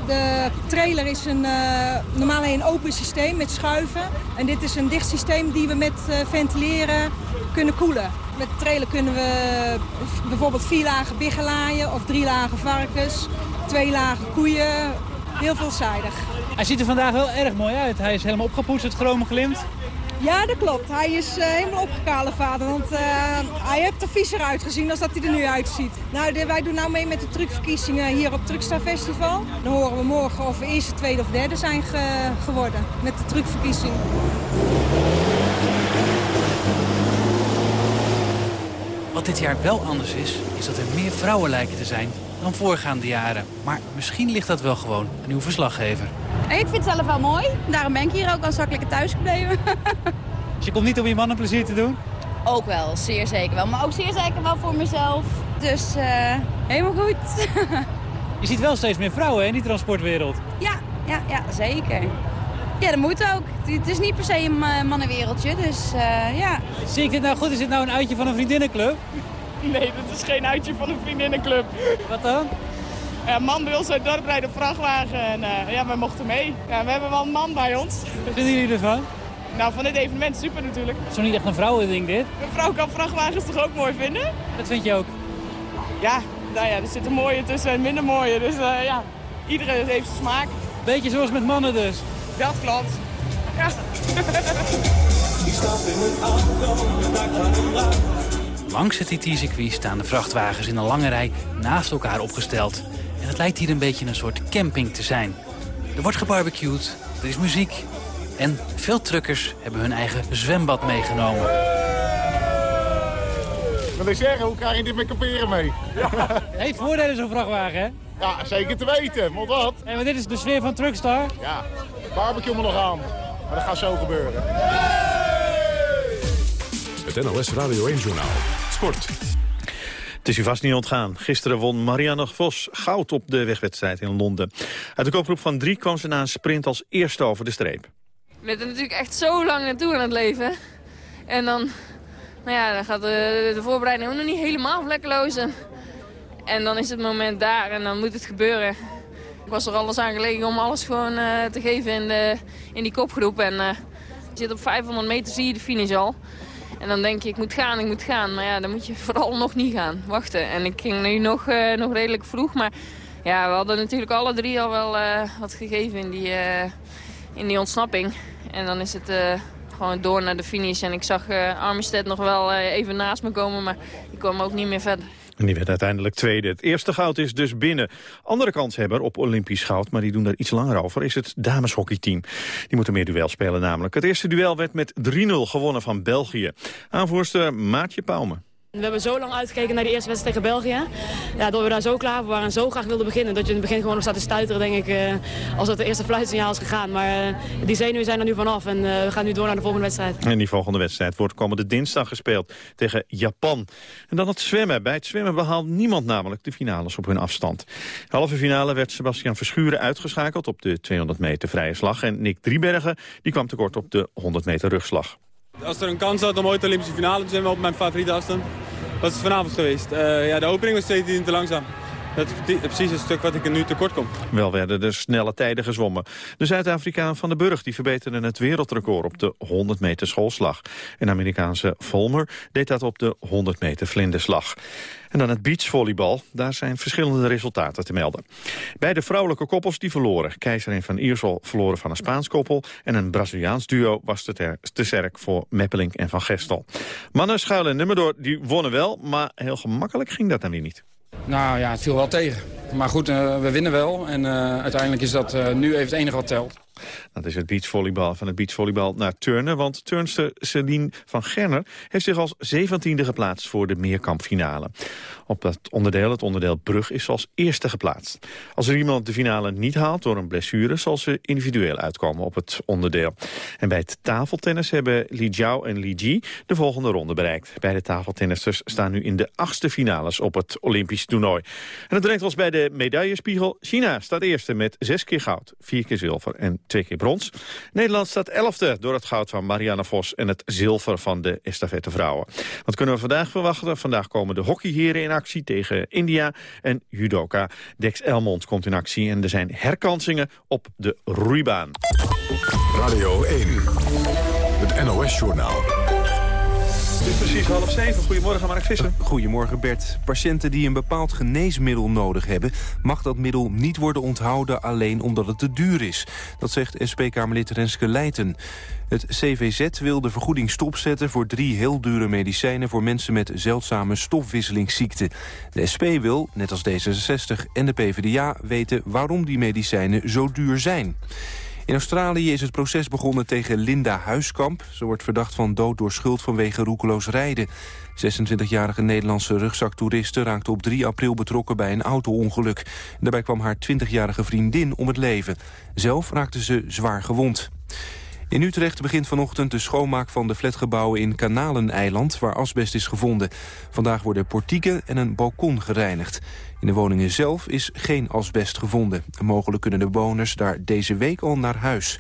de trailer is een, eh, normaal een open systeem met schuiven. En dit is een dicht systeem die we met ventileren kunnen koelen. Met de trailer kunnen we bijvoorbeeld vier lagen biggen laaien of drie lagen varkens, twee lagen koeien. Heel veelzijdig. Hij ziet er vandaag wel erg mooi uit. Hij is helemaal opgepoetst, het chrome glimt. Ja, dat klopt. Hij is uh, helemaal opgekalen vader. Want uh, hij heeft er viezer uitgezien als dat hij er nu uitziet. Nou, wij doen nou mee met de truckverkiezingen hier op Truckstar Festival. Dan horen we morgen of we eerste, tweede of derde zijn ge geworden met de truckverkiezing. Wat dit jaar wel anders is, is dat er meer vrouwen lijken te zijn dan voorgaande jaren. Maar misschien ligt dat wel gewoon aan uw verslaggever. Ik vind het zelf wel mooi. Daarom ben ik hier ook al zakkelijk thuis gebleven. dus je komt niet om je mannen plezier te doen? Ook wel, zeer zeker wel. Maar ook zeer zeker wel voor mezelf. Dus uh, helemaal goed. je ziet wel steeds meer vrouwen in die transportwereld. Ja, ja, ja, zeker. Ja, dat moet ook. Het is niet per se een eh, mannenwereldje, dus uh, ja. Zie ik dit nou goed? Is dit nou een uitje van een vriendinnenclub? Nee, dat is geen uitje van een vriendinnenclub. Wat dan? Ja, een man bij ons uit dorp rijdt een vrachtwagen en uh, ja, wij mochten mee. Ja, we hebben wel een man bij ons. Wat vinden jullie ervan? Nou, van dit evenement super natuurlijk. Het is toch niet echt een vrouwending dit? Een vrouw kan vrachtwagens toch ook mooi vinden? Dat vind je ook? Ja, nou ja, er zitten mooie tussen en minder mooie. Dus uh, ja, iedereen heeft zijn smaak. Beetje zoals met mannen dus? Dat klopt. Ja. Langs het TT-circuit staan de vrachtwagens in een lange rij naast elkaar opgesteld. En het lijkt hier een beetje een soort camping te zijn. Er wordt gebarbecued, er is muziek en veel truckers hebben hun eigen zwembad meegenomen. Wil ik zeggen, hoe krijg je dit met kamperen mee? Ja. Heeft voordelen zo'n vrachtwagen, hè? Ja, zeker te weten. Want wat? Hey, maar dit is de sfeer van Truckstar. Ja, barbecue moet nog aan. Maar dat gaat zo gebeuren. Het NOS Radio 1-journaal. Sport. Het is u vast niet ontgaan. Gisteren won Marianne Vos goud op de wegwedstrijd in Londen. Uit de kopgroep van drie kwam ze na een sprint als eerste over de streep. We zitten natuurlijk echt zo lang naartoe aan het leven. En dan, nou ja, dan gaat de, de voorbereiding nog niet helemaal vlekkeloos. En, en dan is het moment daar en dan moet het gebeuren. Ik was er alles aan gelegen om alles gewoon uh, te geven in, de, in die kopgroep. En je zit op 500 meter, zie je de finish al. En dan denk je, ik moet gaan, ik moet gaan. Maar ja, dan moet je vooral nog niet gaan. Wachten. En ik ging nu nog, uh, nog redelijk vroeg. Maar ja, we hadden natuurlijk alle drie al wel uh, wat gegeven in die, uh, in die ontsnapping. En dan is het gewoon door naar de finish. En ik zag Armistead nog wel even naast me komen. Maar die kwam ook niet meer verder. En die werd uiteindelijk tweede. Het eerste goud is dus binnen. Andere kanshebber op Olympisch goud, maar die doen daar iets langer over... is het dameshockeyteam. Die moeten meer duel spelen namelijk. Het eerste duel werd met 3-0 gewonnen van België. Aanvoerster Maatje Pauwme. We hebben zo lang uitgekeken naar de eerste wedstrijd tegen België. Ja, dat we daar zo klaar voor waren en zo graag wilden beginnen. Dat je in het begin gewoon nog staat te stuiteren, denk ik, uh, als dat de eerste fluitsignaal is gegaan. Maar uh, die zenuwen zijn er nu vanaf en uh, we gaan nu door naar de volgende wedstrijd. En die volgende wedstrijd wordt komende dinsdag gespeeld tegen Japan. En dan het zwemmen. Bij het zwemmen behaalt niemand namelijk de finales op hun afstand. De halve finale werd Sebastian Verschuren uitgeschakeld op de 200 meter vrije slag. En Nick Driebergen die kwam tekort op de 100 meter rugslag. Als er een kans had om ooit de Olympische finale te zijn, op mijn favoriete afstand, dat is vanavond geweest. Uh, ja, de opening was steeds te langzaam. Dat is precies het stuk wat ik er nu tekort kom. Wel werden er snelle tijden gezwommen. De Zuid-Afrikaan Van den Burg die verbeterde het wereldrecord op de 100 meter schoolslag. Een Amerikaanse Volmer deed dat op de 100 meter vlinderslag. En dan het beachvolleybal. Daar zijn verschillende resultaten te melden. Beide vrouwelijke koppels die verloren. Keizerin van Iersel verloren van een Spaans koppel. En een Braziliaans duo was te, te sterk voor Meppeling en Van Gestel. Mannen, Schuil en Nummerdoor die wonnen wel. Maar heel gemakkelijk ging dat dan weer niet. Nou ja, het viel wel tegen. Maar goed, uh, we winnen wel. En uh, uiteindelijk is dat uh, nu even het enige wat telt. Dat is het beachvolleybal van het beachvolleybal naar turnen. Want turnster Celine van Gerner heeft zich als zeventiende geplaatst voor de meerkampfinale. Op dat onderdeel, het onderdeel brug, is als eerste geplaatst. Als er iemand de finale niet haalt door een blessure... zal ze individueel uitkomen op het onderdeel. En bij het tafeltennis hebben Li Jiao en Li Ji de volgende ronde bereikt. Beide tafeltennisters staan nu in de achtste finales op het Olympisch toernooi. En dat brengt ons bij de medaillespiegel. China staat eerste met zes keer goud, vier keer zilver en twee keer brons. Nederland staat elfde door het goud van Marianne Vos... en het zilver van de estafette vrouwen. Wat kunnen we vandaag verwachten? Vandaag komen de hockeyheren in actie tegen India. En judoka Dex Elmond komt in actie. En er zijn herkansingen op de roeibaan. Radio 1, het NOS-journaal. Het is precies half zeven. Goedemorgen, Mark Visser. Goedemorgen, Bert. Patiënten die een bepaald geneesmiddel nodig hebben... mag dat middel niet worden onthouden alleen omdat het te duur is. Dat zegt SP-Kamerlid Renske Leijten. Het CVZ wil de vergoeding stopzetten voor drie heel dure medicijnen... voor mensen met zeldzame stofwisselingsziekten. De SP wil, net als D66 en de PvdA, weten waarom die medicijnen zo duur zijn. In Australië is het proces begonnen tegen Linda Huiskamp. Ze wordt verdacht van dood door schuld vanwege roekeloos rijden. 26-jarige Nederlandse rugzaktoeriste raakte op 3 april betrokken bij een auto-ongeluk. Daarbij kwam haar 20-jarige vriendin om het leven. Zelf raakte ze zwaar gewond. In Utrecht begint vanochtend de schoonmaak van de flatgebouwen in Kanaleneiland, waar asbest is gevonden. Vandaag worden portieken en een balkon gereinigd. In de woningen zelf is geen asbest gevonden. mogelijk kunnen de bewoners daar deze week al naar huis.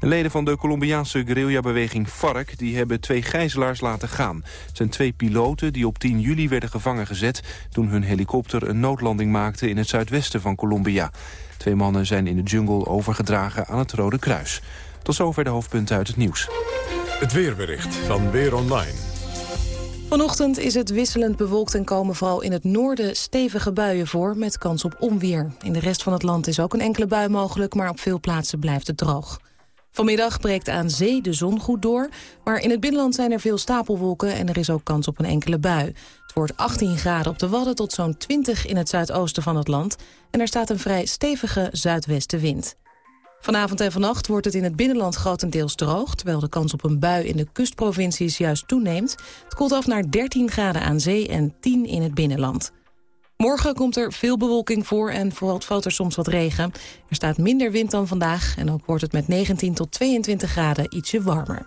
leden van de Colombiaanse guerrillabeweging FARC die hebben twee gijzelaars laten gaan. Het zijn twee piloten die op 10 juli werden gevangen gezet... toen hun helikopter een noodlanding maakte in het zuidwesten van Colombia. Twee mannen zijn in de jungle overgedragen aan het Rode Kruis. Tot zover de hoofdpunten uit het nieuws. Het weerbericht van Weer Online. Vanochtend is het wisselend bewolkt en komen vooral in het noorden stevige buien voor met kans op onweer. In de rest van het land is ook een enkele bui mogelijk, maar op veel plaatsen blijft het droog. Vanmiddag breekt aan zee de zon goed door, maar in het binnenland zijn er veel stapelwolken en er is ook kans op een enkele bui. Het wordt 18 graden op de Wadden tot zo'n 20 in het zuidoosten van het land en er staat een vrij stevige zuidwestenwind. Vanavond en vannacht wordt het in het binnenland grotendeels droog... terwijl de kans op een bui in de kustprovincies juist toeneemt. Het koelt af naar 13 graden aan zee en 10 in het binnenland. Morgen komt er veel bewolking voor en vooral valt er soms wat regen. Er staat minder wind dan vandaag en ook wordt het met 19 tot 22 graden ietsje warmer.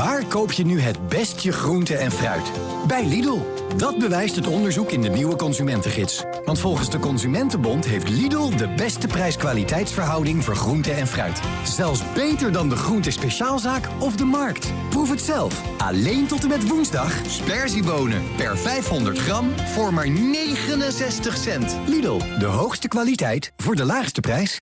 Waar koop je nu het beste groente en fruit? Bij Lidl. Dat bewijst het onderzoek in de nieuwe consumentengids. Want volgens de Consumentenbond heeft Lidl de beste prijs-kwaliteitsverhouding voor groente en fruit. Zelfs beter dan de groente speciaalzaak of de markt. Proef het zelf. Alleen tot en met woensdag. Sperziebonen per 500 gram voor maar 69 cent. Lidl, de hoogste kwaliteit voor de laagste prijs.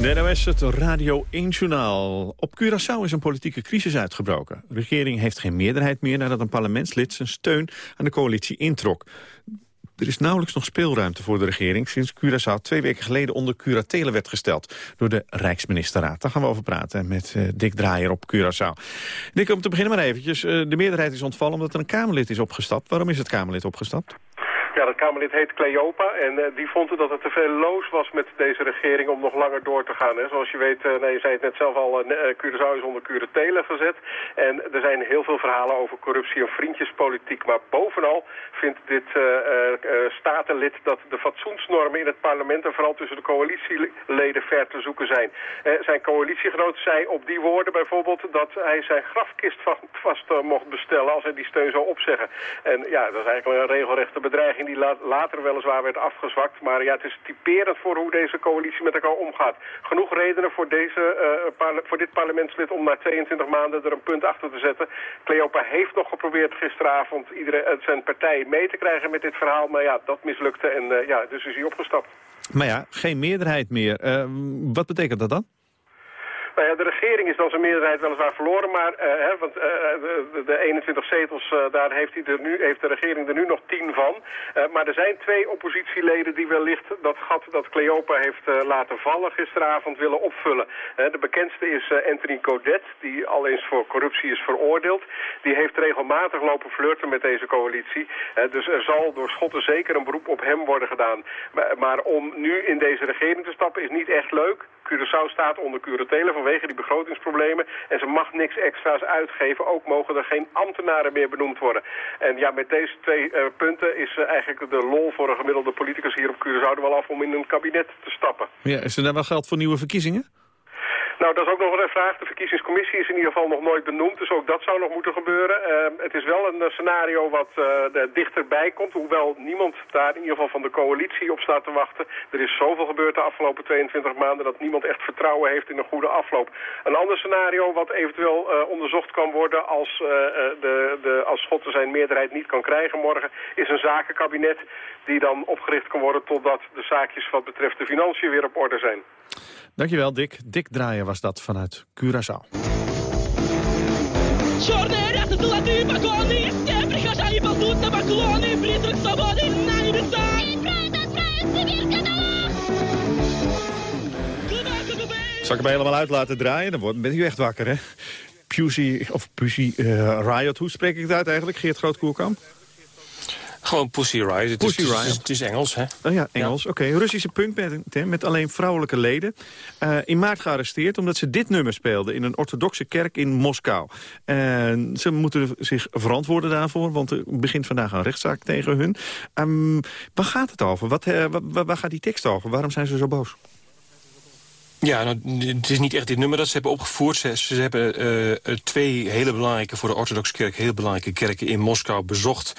De NOS, het Radio 1-journaal. Op Curaçao is een politieke crisis uitgebroken. De regering heeft geen meerderheid meer nadat een parlementslid zijn steun aan de coalitie introk. Er is nauwelijks nog speelruimte voor de regering... sinds Curaçao twee weken geleden onder curatele werd gesteld... door de Rijksministerraad. Daar gaan we over praten met uh, Dick Draaier op Curaçao. Dick, om te beginnen maar eventjes. Uh, de meerderheid is ontvallen omdat er een Kamerlid is opgestapt. Waarom is het Kamerlid opgestapt? Ja, dat Kamerlid heet Cleopa en uh, die vond dat het te veel loos was met deze regering om nog langer door te gaan. Hè. Zoals je weet, uh, nee, je zei het net zelf al, uh, Curaçao is onder curatele gezet. En er zijn heel veel verhalen over corruptie en vriendjespolitiek. Maar bovenal vindt dit statenlid dat de fatsoensnormen in het parlement en vooral tussen de coalitieleden ver te zoeken zijn. zijn coalitiegenoot zei op die woorden bijvoorbeeld dat hij zijn grafkist vast, vast mocht bestellen als hij die steun zou opzeggen. En ja, dat is eigenlijk een regelrechte bedreiging die later weliswaar werd afgezwakt. Maar ja, het is typerend voor hoe deze coalitie met elkaar omgaat. Genoeg redenen voor, deze, uh, voor dit parlementslid om na 22 maanden er een punt achter te zetten. Cleopa heeft nog geprobeerd gisteravond iedereen, uh, zijn partij mee te krijgen met dit verhaal. Maar ja, dat mislukte en uh, ja, dus is hij opgestapt. Maar ja, geen meerderheid meer. wat betekent dat dan? Nou ja, de regering is dan zijn meerderheid weliswaar verloren, maar uh, hè, want, uh, de, de, 21 zetels, daar heeft, hij er nu, heeft de regering er nu nog 10 van. maar er zijn twee oppositieleden die wellicht dat gat dat Cleopa heeft laten vallen gisteravond willen opvullen. de bekendste is Anthony Codet, die al eens voor corruptie is veroordeeld. Die heeft regelmatig lopen flirten met deze coalitie. dus er zal door Schotten zeker een beroep op hem worden gedaan. Maar om nu in deze regering te stappen is niet echt leuk. Curaçao staat onder curatele vanwege die begrotingsproblemen. En ze mag niks extra's uitgeven. Ook mogen er geen ambtenaren meer benoemd worden. En ja, met deze twee uh, punten is uh, eigenlijk de lol voor een gemiddelde politicus hier op Curaçao er wel af om in een kabinet te stappen. Ja, is er dan wel geld voor nieuwe verkiezingen? Nou, dat is ook nog wel een vraag. De verkiezingscommissie is in ieder geval nog nooit benoemd, dus ook dat zou nog moeten gebeuren. Ehm, het is wel een scenario wat dichterbij komt, hoewel niemand daar in ieder geval van de coalitie op staat te wachten. Er is zoveel gebeurd de afgelopen 22 maanden dat niemand echt vertrouwen heeft in een goede afloop. Een ander scenario wat eventueel onderzocht kan worden als, de, de, als Schotten zijn meerderheid niet kan krijgen morgen, is een zakenkabinet die dan opgericht kan worden totdat de zaakjes wat betreft de financiën weer op orde zijn. Dankjewel Dick. Dick Draaien was dat vanuit Curaçao. Zal ik hem helemaal uit laten draaien? Dan ben u echt wakker, hè? Of uh, Riot, hoe spreek ik het uit eigenlijk, Geert Groot-Koerkamp? Gewoon Pussy Riot. Het, Pussy is, Riot. Het, is, het is Engels, hè? Oh ja, Engels. Oké, Russische punkband met alleen vrouwelijke leden. Uh, in maart gearresteerd omdat ze dit nummer speelden... in een orthodoxe kerk in Moskou. En ze moeten zich verantwoorden daarvoor... want er begint vandaag een rechtszaak tegen hun. Um, waar gaat het over? Wat, uh, waar, waar gaat die tekst over? Waarom zijn ze zo boos? Ja, nou, het is niet echt dit nummer dat ze hebben opgevoerd. Ze, ze hebben uh, twee hele belangrijke, voor de orthodoxe kerk... heel belangrijke kerken in Moskou bezocht.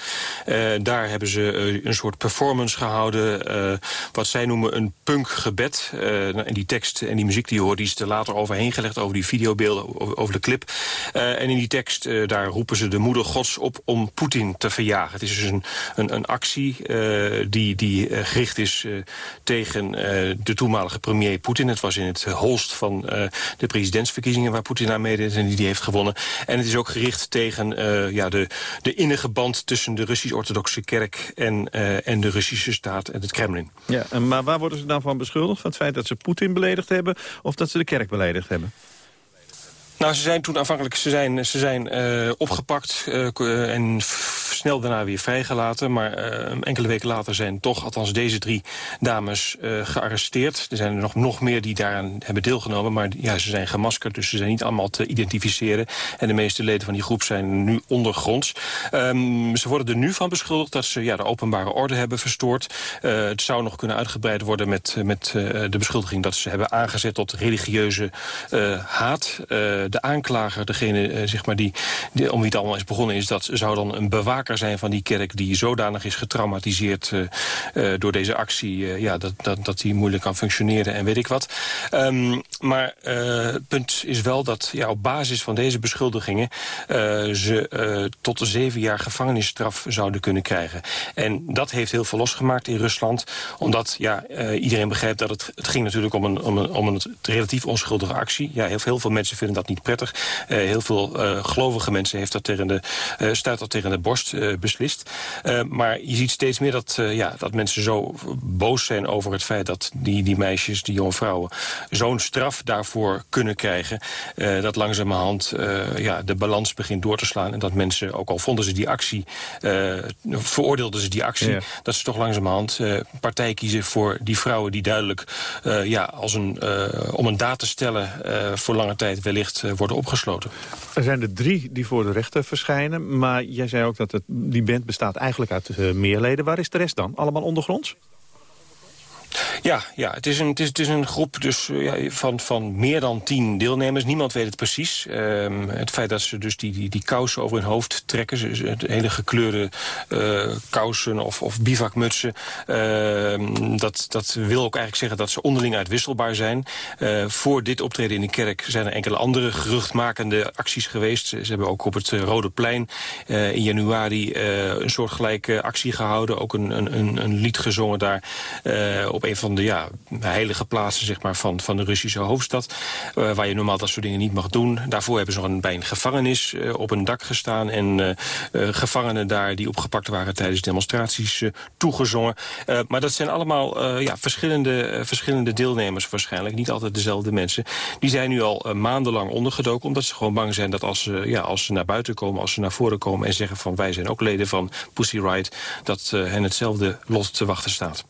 Uh, daar hebben ze een soort performance gehouden... wat zij noemen een punkgebed. Nou, en die tekst en die muziek die je hoort... die is er later overheen gelegd over die videobeelden, over, over de clip. en in die tekst, daar roepen ze de moeder gods op om Poetin te verjagen. Het is dus een, een, een actie die, die gericht is tegen de toenmalige premier Poetin. Het was in het holst van uh, de presidentsverkiezingen... waar Poetin aan meedeed en die die heeft gewonnen. En het is ook gericht tegen uh, ja, de, de innige band tussen de Russisch-Orthodoxe kerk... En, en de Russische staat en het Kremlin. Ja, maar waar worden ze dan van beschuldigd? Van het feit dat ze Poetin beledigd hebben... of dat ze de kerk beledigd hebben? Nou, ze zijn toen aanvankelijk ze zijn, ze zijn uh, opgepakt uh, en snel daarna weer vrijgelaten. Maar uh, enkele weken later zijn toch, althans deze drie dames, gearresteerd. Er zijn er nog, nog meer die daaraan hebben deelgenomen. Maar ja, ze zijn gemaskerd, dus ze zijn niet allemaal te identificeren. En de meeste leden van die groep zijn nu ondergronds. Um, ze worden er nu van beschuldigd dat ze ja, de openbare orde hebben verstoord. het zou nog kunnen uitgebreid worden met, met de beschuldiging... dat ze hebben aangezet tot religieuze haat de aanklager, degene zeg maar die, die, om wie het allemaal is begonnen is... dat zou dan een bewaker zijn van die kerk die zodanig is getraumatiseerd uh, uh, door deze actie... ja, dat, dat, dat die moeilijk kan functioneren en weet ik wat. Um, maar het punt is wel dat ja, op basis van deze beschuldigingen... ze tot zeven jaar gevangenisstraf zouden kunnen krijgen. En dat heeft heel veel losgemaakt in Rusland. Omdat ja, iedereen begrijpt dat het, het ging natuurlijk om een, om een, om een relatief onschuldige actie. Ja, heel, veel mensen vinden dat niet prettig. Heel veel gelovige mensen heeft dat tegen de, stuit dat tegen de borst beslist. maar je ziet steeds meer dat, ja, dat mensen zo boos zijn over het feit... dat die, die meisjes, die jonge vrouwen, zo'n straf daarvoor kunnen krijgen... dat langzamerhand ja, de balans begint door te slaan. En dat mensen, ook al vonden ze die actie, veroordeelden ze die actie... Ja. dat ze toch langzamerhand partij kiezen voor die vrouwen... die duidelijk ja, als een, om een daad te stellen voor lange tijd wellicht eh, worden opgesloten. Er zijn er drie die voor de rechter verschijnen. Maar jij zei ook dat het, die band bestaat eigenlijk uit uh, meer leden. Waar is de rest dan? Allemaal ondergronds? Ja, ja het, is een, het, is, het is een groep dus, uh, ja, van, van meer dan tien deelnemers. Niemand weet het precies. Um, het feit dat ze dus die, die, die kousen over hun hoofd trekken... Ze, hele gekleurde uh, kousen of, of bivakmutsen... Uh, dat, dat wil ook eigenlijk zeggen dat ze onderling uitwisselbaar zijn. Uh, voor dit optreden in de kerk zijn er enkele andere geruchtmakende acties geweest. Ze, hebben ook op het Rode Plein in januari een soortgelijke actie gehouden. Ook een, een, een lied gezongen daar op een van de ja, heilige plaatsen zeg maar, van, van de Russische hoofdstad. Uh, waar je normaal dat soort dingen niet mag doen. Daarvoor hebben ze nog een, bij een gevangenis uh, op een dak gestaan. En uh, gevangenen daar die opgepakt waren tijdens demonstraties toegezongen. maar dat zijn allemaal ja, verschillende, verschillende deelnemers waarschijnlijk. Niet altijd dezelfde mensen. Die zijn nu al maandenlang ondergedoken. Omdat ze gewoon bang zijn dat als, ja, als ze naar buiten komen, als ze naar voren komen en zeggen van wij zijn ook leden van Pussy Riot, dat hen hetzelfde lot te wachten staat.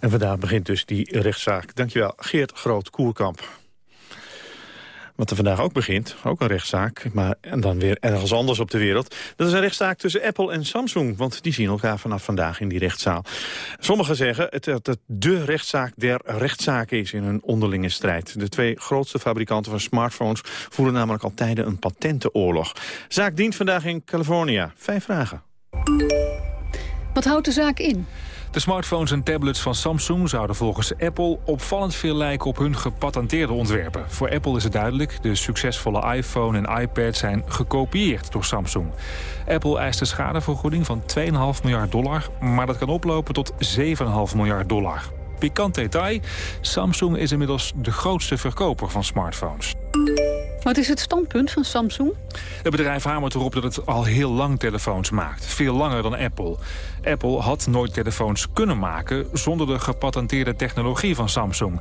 En vandaag begint dus die rechtszaak. Dankjewel, Geert Groot-Koerkamp. Wat er vandaag ook begint, ook een rechtszaak, maar en dan weer ergens anders op de wereld. Dat is een rechtszaak tussen Apple en Samsung, want die zien elkaar vanaf vandaag in die rechtszaal. Sommigen zeggen het, dat het de rechtszaak der rechtszaken is in een onderlinge strijd. De twee grootste fabrikanten van smartphones voeren namelijk al tijden een patentenoorlog. Zaak dient vandaag in Californië. Vijf vragen. Wat houdt de zaak in? De smartphones en tablets van Samsung zouden volgens Apple opvallend veel lijken op hun gepatenteerde ontwerpen. Voor Apple is het duidelijk, de succesvolle iPhone en iPad zijn gekopieerd door Samsung. Apple eist een schadevergoeding van 2,5 miljard dollar, maar dat kan oplopen tot 7,5 miljard dollar. Pikant detail, Samsung is inmiddels de grootste verkoper van smartphones. Wat is het standpunt van Samsung? Het bedrijf hamert erop dat het al heel lang telefoons maakt. Veel langer dan Apple. Apple had nooit telefoons kunnen maken zonder de gepatenteerde technologie van Samsung.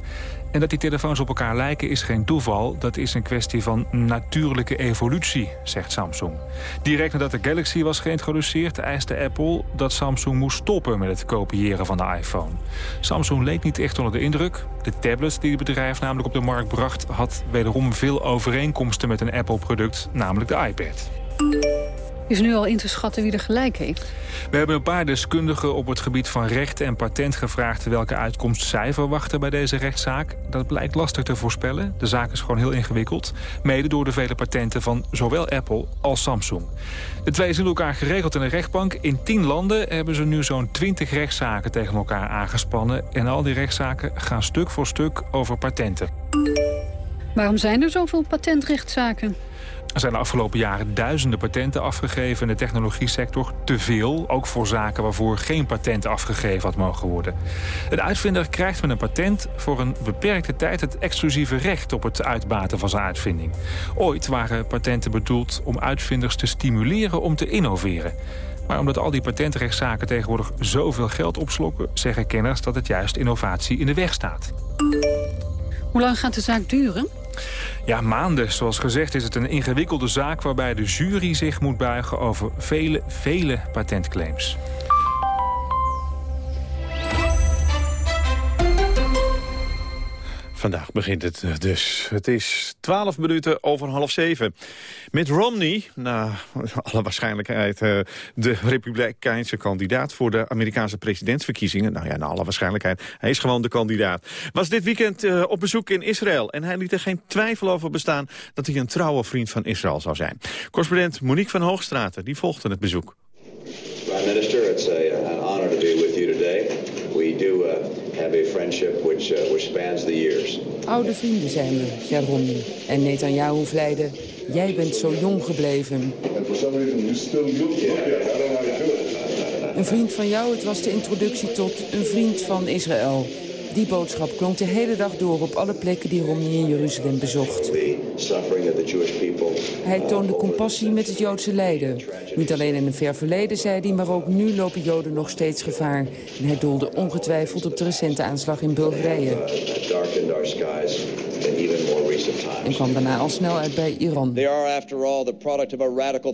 En dat die telefoons op elkaar lijken is geen toeval. Dat is een kwestie van natuurlijke evolutie, zegt Samsung. Direct nadat de Galaxy was geïntroduceerd... eiste Apple dat Samsung moest stoppen met het kopiëren van de iPhone. Samsung leek niet echt onder de indruk. De tablet die het bedrijf namelijk op de markt bracht... had wederom veel overeenkomsten met een Apple-product, namelijk de iPad. Is nu al in te schatten wie er gelijk heeft? We hebben een paar deskundigen op het gebied van recht en patent gevraagd... welke uitkomst zij verwachten bij deze rechtszaak. Dat blijkt lastig te voorspellen. De zaak is gewoon heel ingewikkeld. Mede door de vele patenten van zowel Apple als Samsung. De twee zien elkaar geregeld in de rechtbank. In tien landen hebben ze nu zo'n twintig rechtszaken tegen elkaar aangespannen. En al die rechtszaken gaan stuk voor stuk over patenten. Waarom zijn er zoveel patentrechtszaken? Er zijn de afgelopen jaren duizenden patenten afgegeven in de technologie-sector. Te veel, ook voor zaken waarvoor geen patent afgegeven had mogen worden. Een uitvinder krijgt met een patent voor een beperkte tijd... het exclusieve recht op het uitbaten van zijn uitvinding. Ooit waren patenten bedoeld om uitvinders te stimuleren om te innoveren. Maar omdat al die patentrechtszaken tegenwoordig zoveel geld opslokken... zeggen kenners dat het juist innovatie in de weg staat. Hoe lang gaat de zaak duren? Ja, maanden. Zoals gezegd is het een ingewikkelde zaak... waarbij de jury zich moet buigen over vele, vele patentclaims. Vandaag begint het eh, dus. Het is twaalf minuten over half zeven. Met Romney, naar alle waarschijnlijkheid uh, de republikeinse kandidaat... voor de Amerikaanse presidentsverkiezingen. Nou ja, naar alle waarschijnlijkheid, hij is gewoon de kandidaat. Was dit weekend uh, op bezoek in Israël. En hij liet er geen twijfel over bestaan dat hij een trouwe vriend van Israël zou zijn. Correspondent Monique van Hoogstraten, die volgde het bezoek an honor to be with you today. We do... Uh have a friendship which, uh, which spans the years. Oude vrienden zijn we, zei Romney. En Netanyahu vleide, jij bent zo jong gebleven. Een vriend van jou, het was de introductie tot een vriend van Israël. Die boodschap klonk de hele dag door op alle plekken die Romney in Jeruzalem bezocht. Hij toonde compassie met het Joodse lijden. Niet alleen in een ver verleden, zei hij, maar ook nu lopen Joden nog steeds gevaar. En hij doelde ongetwijfeld op de recente aanslag in Bulgarije. En kwam daarna al snel uit bij Iran.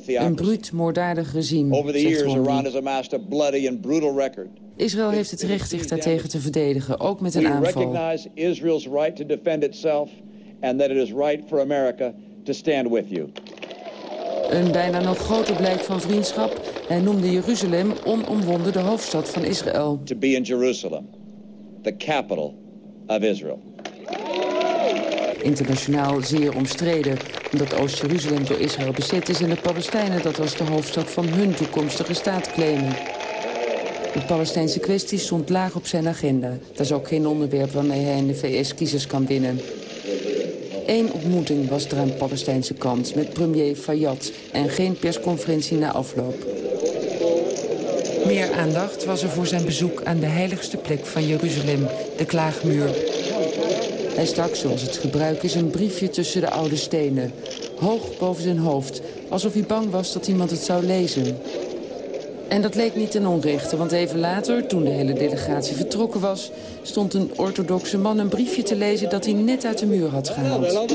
Een bruut, moorddadig regime, Over the years, Iran has amassed a bloody and brutal record. Israël heeft het recht zich daartegen te verdedigen, ook met een aanval. Israel's right to defend itself and that it is right for America to stand with you. Een bijna nog groter blijk van vriendschap. Hij noemde Jeruzalem onomwonden de hoofdstad van Israël. To be in Jerusalem, the capital of Israel. Internationaal zeer omstreden, omdat Oost-Jeruzalem door Israël bezet is... en de Palestijnen dat als de hoofdstad van hun toekomstige staat claimen. De Palestijnse kwestie stond laag op zijn agenda. Dat is ook geen onderwerp waarmee hij in de VS kiezers kan winnen. Eén ontmoeting was er aan de Palestijnse kant met premier Fayyad... en geen persconferentie na afloop. Meer aandacht was er voor zijn bezoek aan de heiligste plek van Jeruzalem, de Klaagmuur. Hij stak, zoals het gebruik is, een briefje tussen de oude stenen. Hoog boven zijn hoofd, alsof hij bang was dat iemand het zou lezen. En dat leek niet ten onrechte, want even later, toen de hele delegatie vertrokken was... stond een orthodoxe man een briefje te lezen dat hij net uit de muur had gehaald.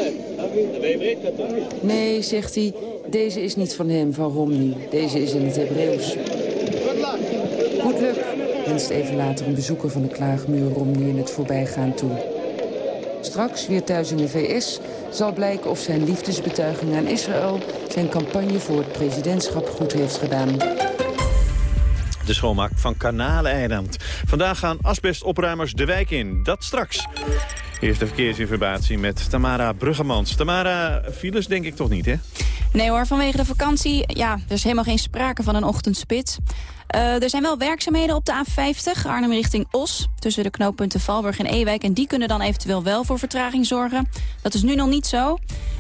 Nee, zegt hij, deze is niet van hem, van Romney. Deze is in het Hebreeuws. Goed luck, wenst even later een bezoeker van de klaagmuur Romney in het voorbijgaan toe. Straks, weer thuis in de VS, zal blijken of zijn liefdesbetuiging aan Israël... zijn campagne voor het presidentschap goed heeft gedaan. De schoonmaak van Kanaleiland. Vandaag gaan asbestopruimers de wijk in. Dat straks. Eerste verkeersinformatie met Tamara Bruggemans. Tamara, files denk ik toch niet, hè? Nee hoor, vanwege de vakantie, ja, er is helemaal geen sprake van een ochtendspits. Uh, er zijn wel werkzaamheden op de A50, Arnhem richting Os... tussen de knooppunten Valburg en Ewijk. En die kunnen dan eventueel wel voor vertraging zorgen. Dat is nu nog niet zo.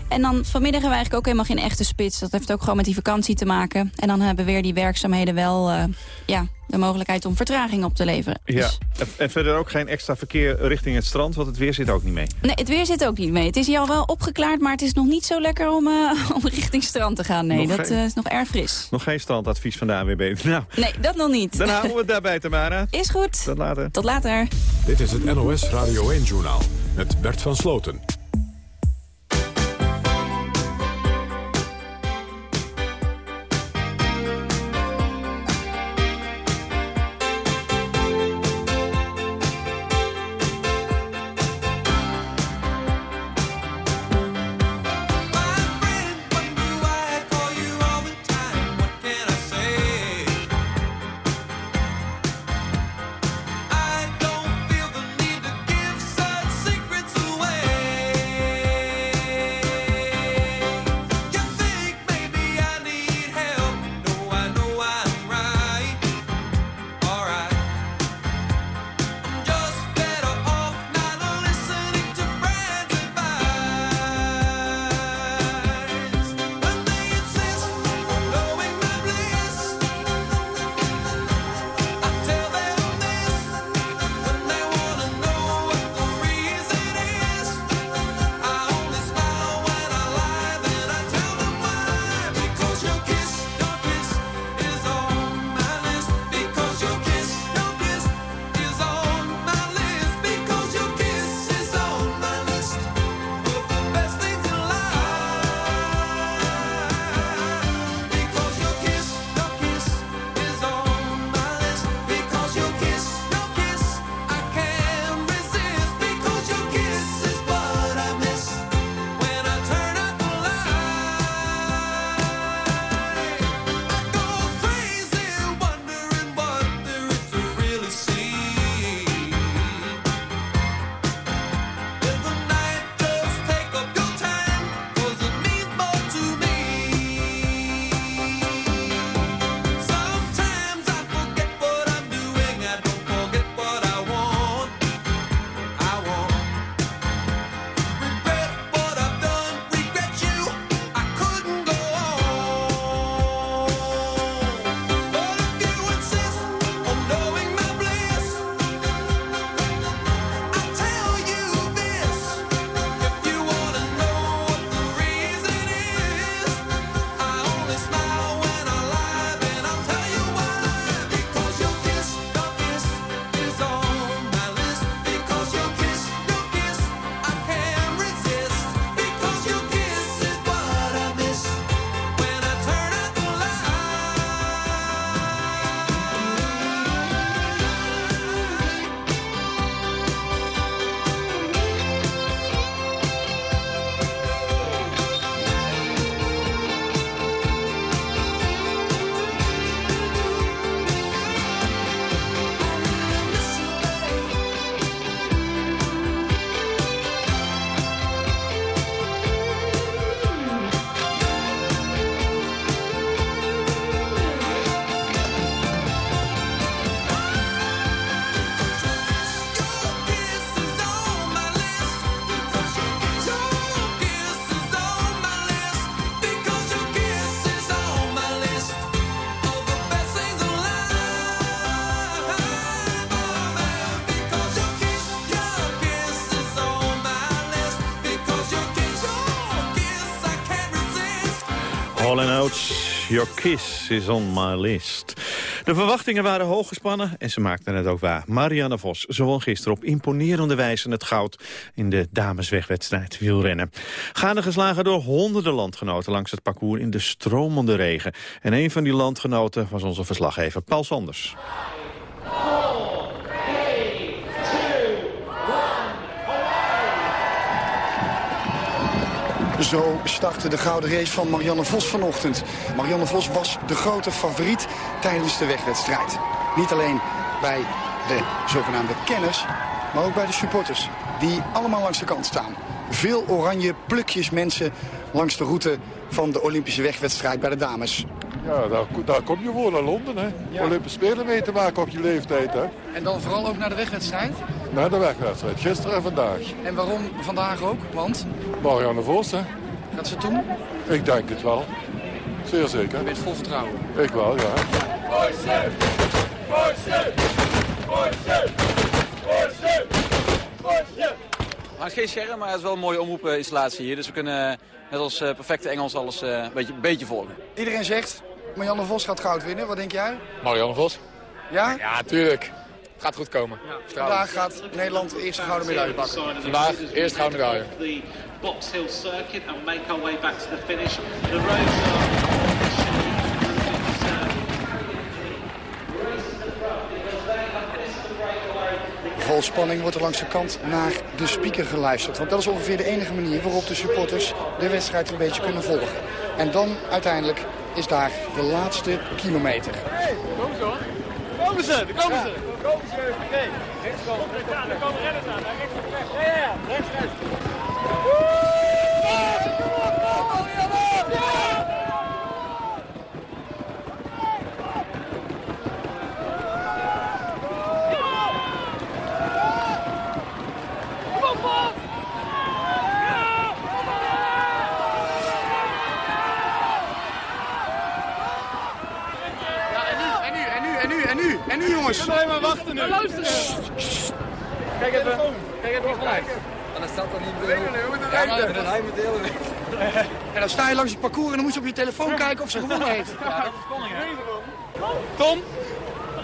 En dan vanmiddag hebben we eigenlijk ook helemaal geen echte spits. Dat heeft ook gewoon met die vakantie te maken. En dan hebben weer die werkzaamheden wel uh, ja, de mogelijkheid om vertraging op te leveren. Ja, dus... en verder ook geen extra verkeer richting het strand, want het weer zit ook niet mee. Nee, het weer zit ook niet mee. Het is hier al wel opgeklaard, maar het is nog niet zo lekker om, uh, om richting strand te gaan. Nee, nog dat geen... uh, is nog erg fris. Nog geen strandadvies van de AWB. Nou, nee, dat nog niet. Dan houden we het daarbij, Tamara. Is goed. Tot later. Tot later. Dit is het NOS Radio 1-journaal met Bert van Sloten. Your Kiss is on my list. De verwachtingen waren hoog gespannen en ze maakten het ook waar. Marianne Vos, ze won gisteren op imponerende wijze het goud... in de dameswegwedstrijd wielrennen. Gaande geslagen door honderden landgenoten langs het parcours in de stromende regen. En een van die landgenoten was onze verslaggever Paul Sanders. Zo startte de gouden race van Marianne Vos vanochtend. Marianne Vos was de grote favoriet tijdens de wegwedstrijd. Niet alleen bij de zogenaamde kenners, maar ook bij de supporters. Die allemaal langs de kant staan. Veel oranje plukjes mensen langs de route van de Olympische wegwedstrijd bij de dames. Ja, daar, daar kom je voor naar Londen, hè. Olympische Spelen mee te maken op je leeftijd, hè. En dan vooral ook naar de wegwedstrijd? Naar de wegwedstrijd, gisteren en vandaag. En waarom vandaag ook? Want? Marianne Vos, hè. Gaat ze doen? Ik denk het wel. Zeer zeker. Je bent vol vertrouwen? Ik wel, ja. Forse! Forse! Forse! Het is geen scherm, maar het is wel een mooie omroepinstallatie hier. Dus we kunnen net als uh, perfecte Engels alles uh, een beetje, beetje volgen. Iedereen zegt, Marianne Vos gaat goud winnen. Wat denk jij? Marianne Vos. Ja? Ja, tuurlijk. Het gaat goed komen. Ja, vandaag gaat Nederland de eerste gouden medaille pakken. Vandaag eerste gouden medaille. Box Hill Circuit and make our way back to the finish. The roads are Vol spanning wordt er langs de kant naar de speaker geluisterd. Want dat is ongeveer de enige manier waarop de supporters de wedstrijd een beetje kunnen volgen. En dan uiteindelijk is daar de laatste kilometer. Hey, kom zo. Komen ze, daar komen ze. Ja. Komen ze, oké. Rechts komen. Daar komen redders aan. Rechts, rechts. Ja, ja, rechts, rechts. En nu jongens? Ik kan alleen maar wachten nu. Luister Kijk even. Kijk even gelijk. En dan staat er niet meer. Rijden. En hij delen. En dan sta je langs het parcours en dan moet je op je telefoon kijken of ze gewonnen heeft. Ja, dat is spanning, hè? Tom?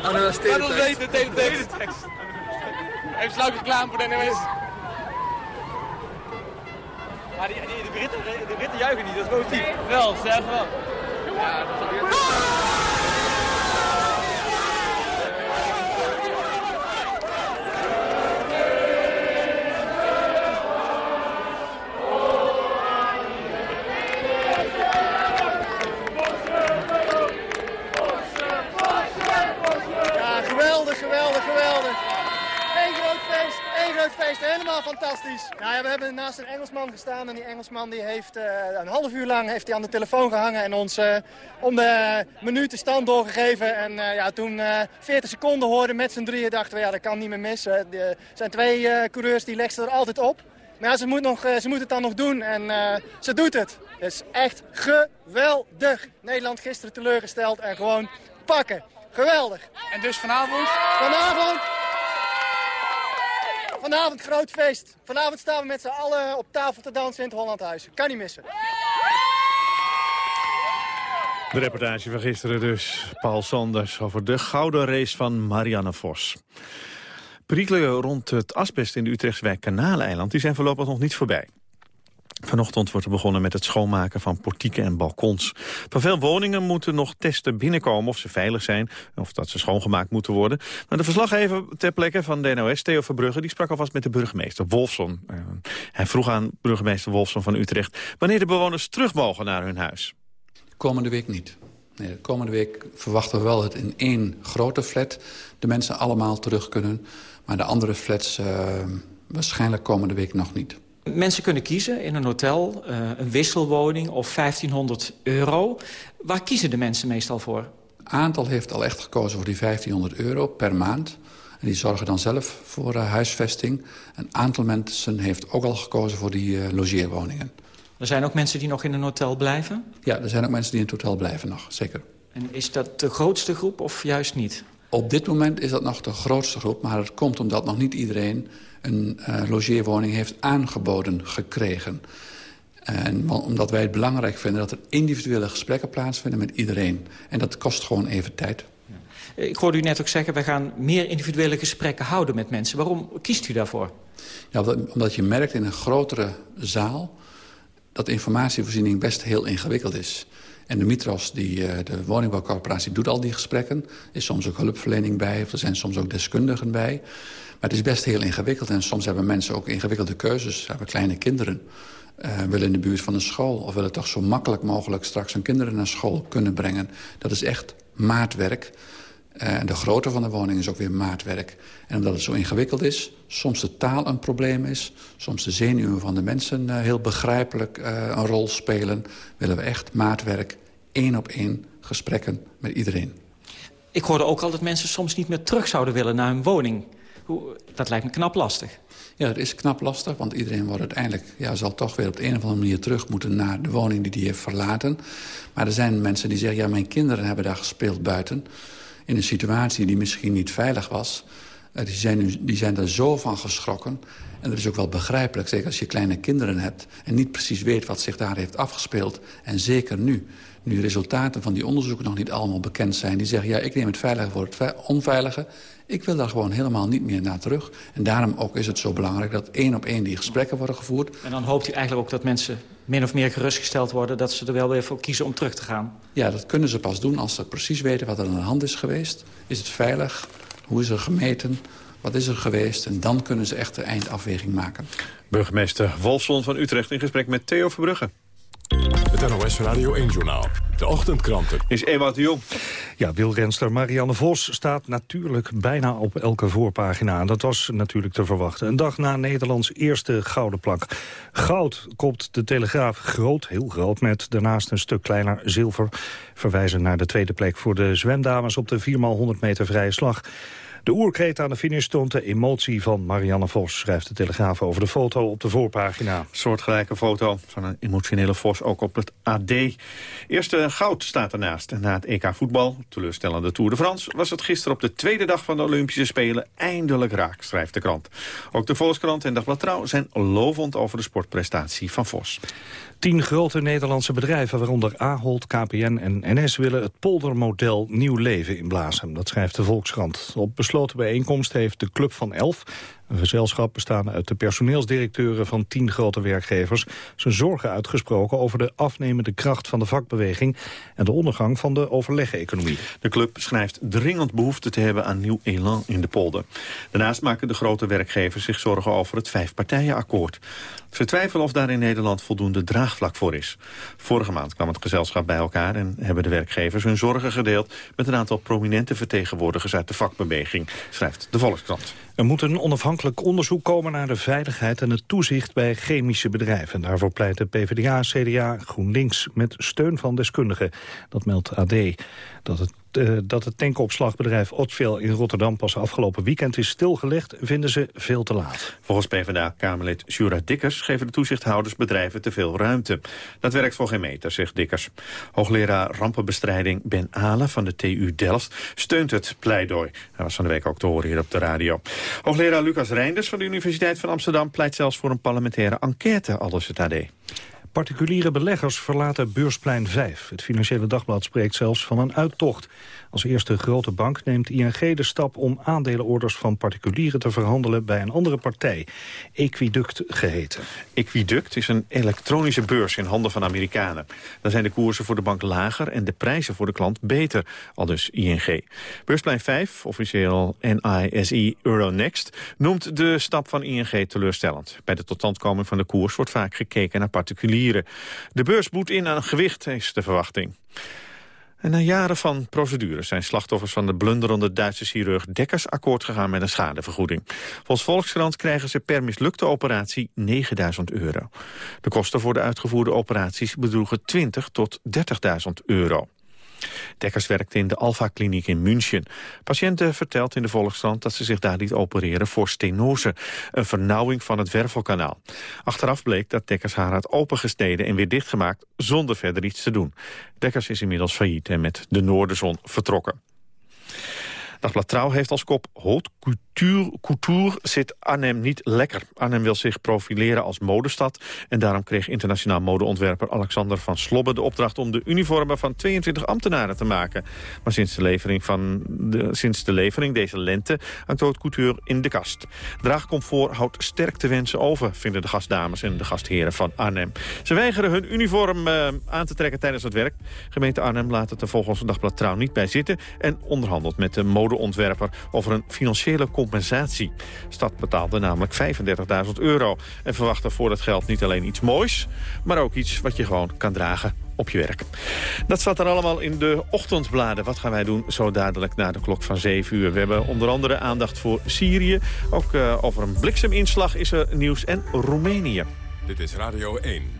Oh, dat is Laat ons weten, de teletext. Even sluikjes klaar voor de NOS. Maar die, die, de, Britten, de Britten juichen niet, dat is positief. Wel, ze zeggen wel. Ja, dat is hebben naast een Engelsman gestaan en die Engelsman die heeft uh, een half uur lang heeft hij aan de telefoon gehangen en ons uh, om de minuut de stand doorgegeven. En ja, toen 40 seconden hoorden met z'n drieën dachten we ja, dat kan niet meer missen. Er zijn twee coureurs die leggen er altijd op. Maar ja, ze moet, nog, ze moet het dan nog doen en ze doet het. Het is echt geweldig. Nederland gisteren teleurgesteld en gewoon pakken. Geweldig. En dus vanavond? Vanavond Vanavond groot feest. Vanavond staan we met z'n allen op tafel te dansen in het Hollandhuis. Kan niet missen. De reportage van gisteren dus. Paul Sanders over de gouden race van Marianne Vos. Perikelen rond het asbest in de Utrechtse wijk Kanaaleiland... die zijn voorlopig nog niet voorbij. Vanochtend wordt er begonnen met het schoonmaken van portieken en balkons. Van veel woningen moeten nog testen binnenkomen of ze veilig zijn... of dat ze schoongemaakt moeten worden. Maar de verslaggever ter plekke van de NOS, Theo Verbrugge... die sprak alvast met de burgemeester Wolfson. Uh, hij vroeg aan burgemeester Wolfson van Utrecht... wanneer de bewoners terug mogen naar hun huis. Komende week niet. Nee, de komende week verwachten we wel dat in één grote flat... de mensen allemaal terug kunnen. Maar de andere flats uh, waarschijnlijk komende week nog niet. Mensen kunnen kiezen in een hotel, uh, een wisselwoning of 1500 euro. Waar kiezen de mensen meestal voor? Aantal heeft al echt gekozen voor die 1500 euro per maand. En die zorgen dan zelf voor uh, huisvesting. Een aantal mensen heeft ook al gekozen voor die uh, logeerwoningen. Er zijn ook mensen die nog in een hotel blijven? Ja, er zijn ook mensen die in het hotel blijven nog, zeker. En is dat de grootste groep of juist niet? Op dit moment is dat nog de grootste groep, maar dat komt omdat nog niet iedereen een uh, logeerwoning heeft aangeboden gekregen. En omdat wij het belangrijk vinden dat er individuele gesprekken plaatsvinden met iedereen. En dat kost gewoon even tijd. Ik hoorde u net ook zeggen, we gaan meer individuele gesprekken houden met mensen. Waarom kiest u daarvoor? Ja, omdat je merkt in een grotere zaal dat informatievoorziening best heel ingewikkeld is. En de Mitros, die, de woningbouwcorporatie, doet al die gesprekken. Is soms ook hulpverlening bij, of er zijn soms ook deskundigen bij. Maar het is best heel ingewikkeld. En soms hebben mensen ook ingewikkelde keuzes. Ze hebben kleine kinderen. uh, willen in de buurt van een school... of willen toch zo makkelijk mogelijk straks hun kinderen naar school kunnen brengen. Dat is echt maatwerk. En de grootte van de woning is ook weer maatwerk. En omdat het zo ingewikkeld is, soms de taal een probleem is... soms de zenuwen van de mensen uh, heel begrijpelijk een rol spelen... willen we echt maatwerk, één op één gesprekken met iedereen. Ik hoorde ook al dat mensen soms niet meer terug zouden willen naar hun woning. Dat lijkt me knap lastig. Ja, dat is knap lastig, want iedereen wordt uiteindelijk... Ja, zal toch weer op de een of andere manier terug moeten naar de woning die hij heeft verlaten. Maar er zijn mensen die zeggen, ja, mijn kinderen hebben daar gespeeld buiten in een situatie die misschien niet veilig was. Uh, die, zijn, die zijn er zo van geschrokken. En dat is ook wel begrijpelijk, zeker als je kleine kinderen hebt... en niet precies weet wat zich daar heeft afgespeeld. En zeker nu, nu de resultaten van die onderzoeken nog niet allemaal bekend zijn... die zeggen, ja, ik neem het veilige voor het onveilige. Ik wil daar gewoon helemaal niet meer naar terug. En daarom ook is het zo belangrijk dat één op één die gesprekken worden gevoerd. En dan hoopt u eigenlijk ook dat mensen min of meer gerustgesteld worden... dat ze er wel weer voor kiezen om terug te gaan? Ja, dat kunnen ze pas doen als ze precies weten wat er aan de hand is geweest. Is het veilig? Hoe is er gemeten? Wat is er geweest? En dan kunnen ze echt de eindafweging maken. Burgemeester Wolfson van Utrecht in gesprek met Theo Verbrugge. Het NOS Radio 1-journaal. De ochtendkranten. Is Ewout de Jong. Ja, wielrenster Marianne Vos staat natuurlijk bijna op elke voorpagina. Dat was natuurlijk te verwachten. Een dag na Nederlands eerste gouden plak. Goud kopt de Telegraaf groot, heel groot, met daarnaast een stuk kleiner zilver. Verwijzen naar de tweede plek voor de zwemdames op de 4x100 meter vrije slag. De oerkreet aan de finish toont de emotie van Marianne Vos... schrijft de Telegraaf over de foto op de voorpagina. Soortgelijke foto van een emotionele Vos ook op het AD. Eerste goud staat ernaast. Na het EK voetbal, teleurstellende Tour de France... was het gisteren op de tweede dag van de Olympische Spelen eindelijk raak, schrijft de krant. Ook de Volkskrant en Dagblad Trouw zijn lovend over de sportprestatie van Vos. Tien grote Nederlandse bedrijven, waaronder Ahold, KPN en NS... willen het poldermodel nieuw leven inblazen. Dat schrijft de Volkskrant. Op besloten bijeenkomst heeft de Club van Elf... een gezelschap bestaande uit de personeelsdirecteuren van tien grote werkgevers... zijn zorgen uitgesproken over de afnemende kracht van de vakbeweging... en de ondergang van de overleggeconomie. De club schrijft dringend behoefte te hebben aan nieuw elan in de polder. Daarnaast maken de grote werkgevers zich zorgen over het vijfpartijenakkoord. Ze twijfelen of daar in Nederland voldoende draagvlak voor is. Vorige maand kwam het gezelschap bij elkaar en hebben de werkgevers hun zorgen gedeeld met een aantal prominente vertegenwoordigers uit de vakbeweging, schrijft de Volkskrant. Er moet een onafhankelijk onderzoek komen naar de veiligheid en het toezicht bij chemische bedrijven. Daarvoor pleiten PvdA, CDA, GroenLinks met steun van deskundigen. Dat meldt AD. Dat het uh, dat het tankopslagbedrijf Otville in Rotterdam pas afgelopen weekend is stilgelegd, vinden ze veel te laat. Volgens PvdA-Kamerlid Jura Dikkers geven de toezichthouders bedrijven te veel ruimte. Dat werkt voor geen meter, zegt Dikkers. Hoogleraar rampenbestrijding Ben Ale van de TU Delft steunt het pleidooi. Hij was van de week ook te horen hier op de radio. Hoogleraar Lucas Reinders van de Universiteit van Amsterdam pleit zelfs voor een parlementaire enquête, aldus het AD. Particuliere beleggers verlaten Beursplein 5. Het Financiële Dagblad spreekt zelfs van een uittocht. Als eerste grote bank neemt ING de stap om aandelenorders van particulieren te verhandelen bij een andere partij. Equiduct geheten. Equiduct is een elektronische beurs in handen van Amerikanen. Dan zijn de koersen voor de bank lager en de prijzen voor de klant beter, al dus ING. Beursplein 5, officieel NISE Euronext, noemt de stap van ING teleurstellend. Bij de totstandkoming van de koers wordt vaak gekeken naar particulieren. De beurs boet in aan gewicht, is de verwachting. En na jaren van procedures zijn slachtoffers van de blunderende Duitse chirurg Dekkers akkoord gegaan met een schadevergoeding. Volgens Volkskrant krijgen ze per mislukte operatie 9000 euro. De kosten voor de uitgevoerde operaties bedroegen 20 tot 30.000 euro. Dekkers werkte in de Alpha-kliniek in München. Patiënten vertelt in de Volkskrant dat ze zich daar liet opereren voor stenose, een vernauwing van het wervelkanaal. Achteraf bleek dat Dekkers haar had opengesneden en weer dichtgemaakt zonder verder iets te doen. Dekkers is inmiddels failliet en met de Noorderzon vertrokken. Dagblad Trouw heeft als kop Haute Couture, couture zit Arnhem niet lekker. Arnhem wil zich profileren als modestad. En daarom kreeg internationaal modeontwerper Alexander van Slobbe de opdracht om de uniformen van 22 ambtenaren te maken. Maar sinds de levering, van de, sinds de levering deze lente hangt Haute Couture in de kast. Draagcomfort houdt sterk te wensen over, vinden de gastdames en de gastheren van Arnhem. Ze weigeren hun uniform uh, aan te trekken tijdens het werk. Gemeente Arnhem laat het er volgens Dagblad Trouw niet bij zitten en onderhandelt met de mode modeontwerper over een financiële compensatie. De stad betaalde namelijk 35.000 euro en verwachtte voor dat geld niet alleen iets moois, maar ook iets wat je gewoon kan dragen op je werk. Dat staat er allemaal in de ochtendbladen. Wat gaan wij doen zo dadelijk na de klok van 7 uur? We hebben onder andere aandacht voor Syrië. Ook uh, over een blikseminslag is er nieuws en Roemenië. Dit is Radio 1.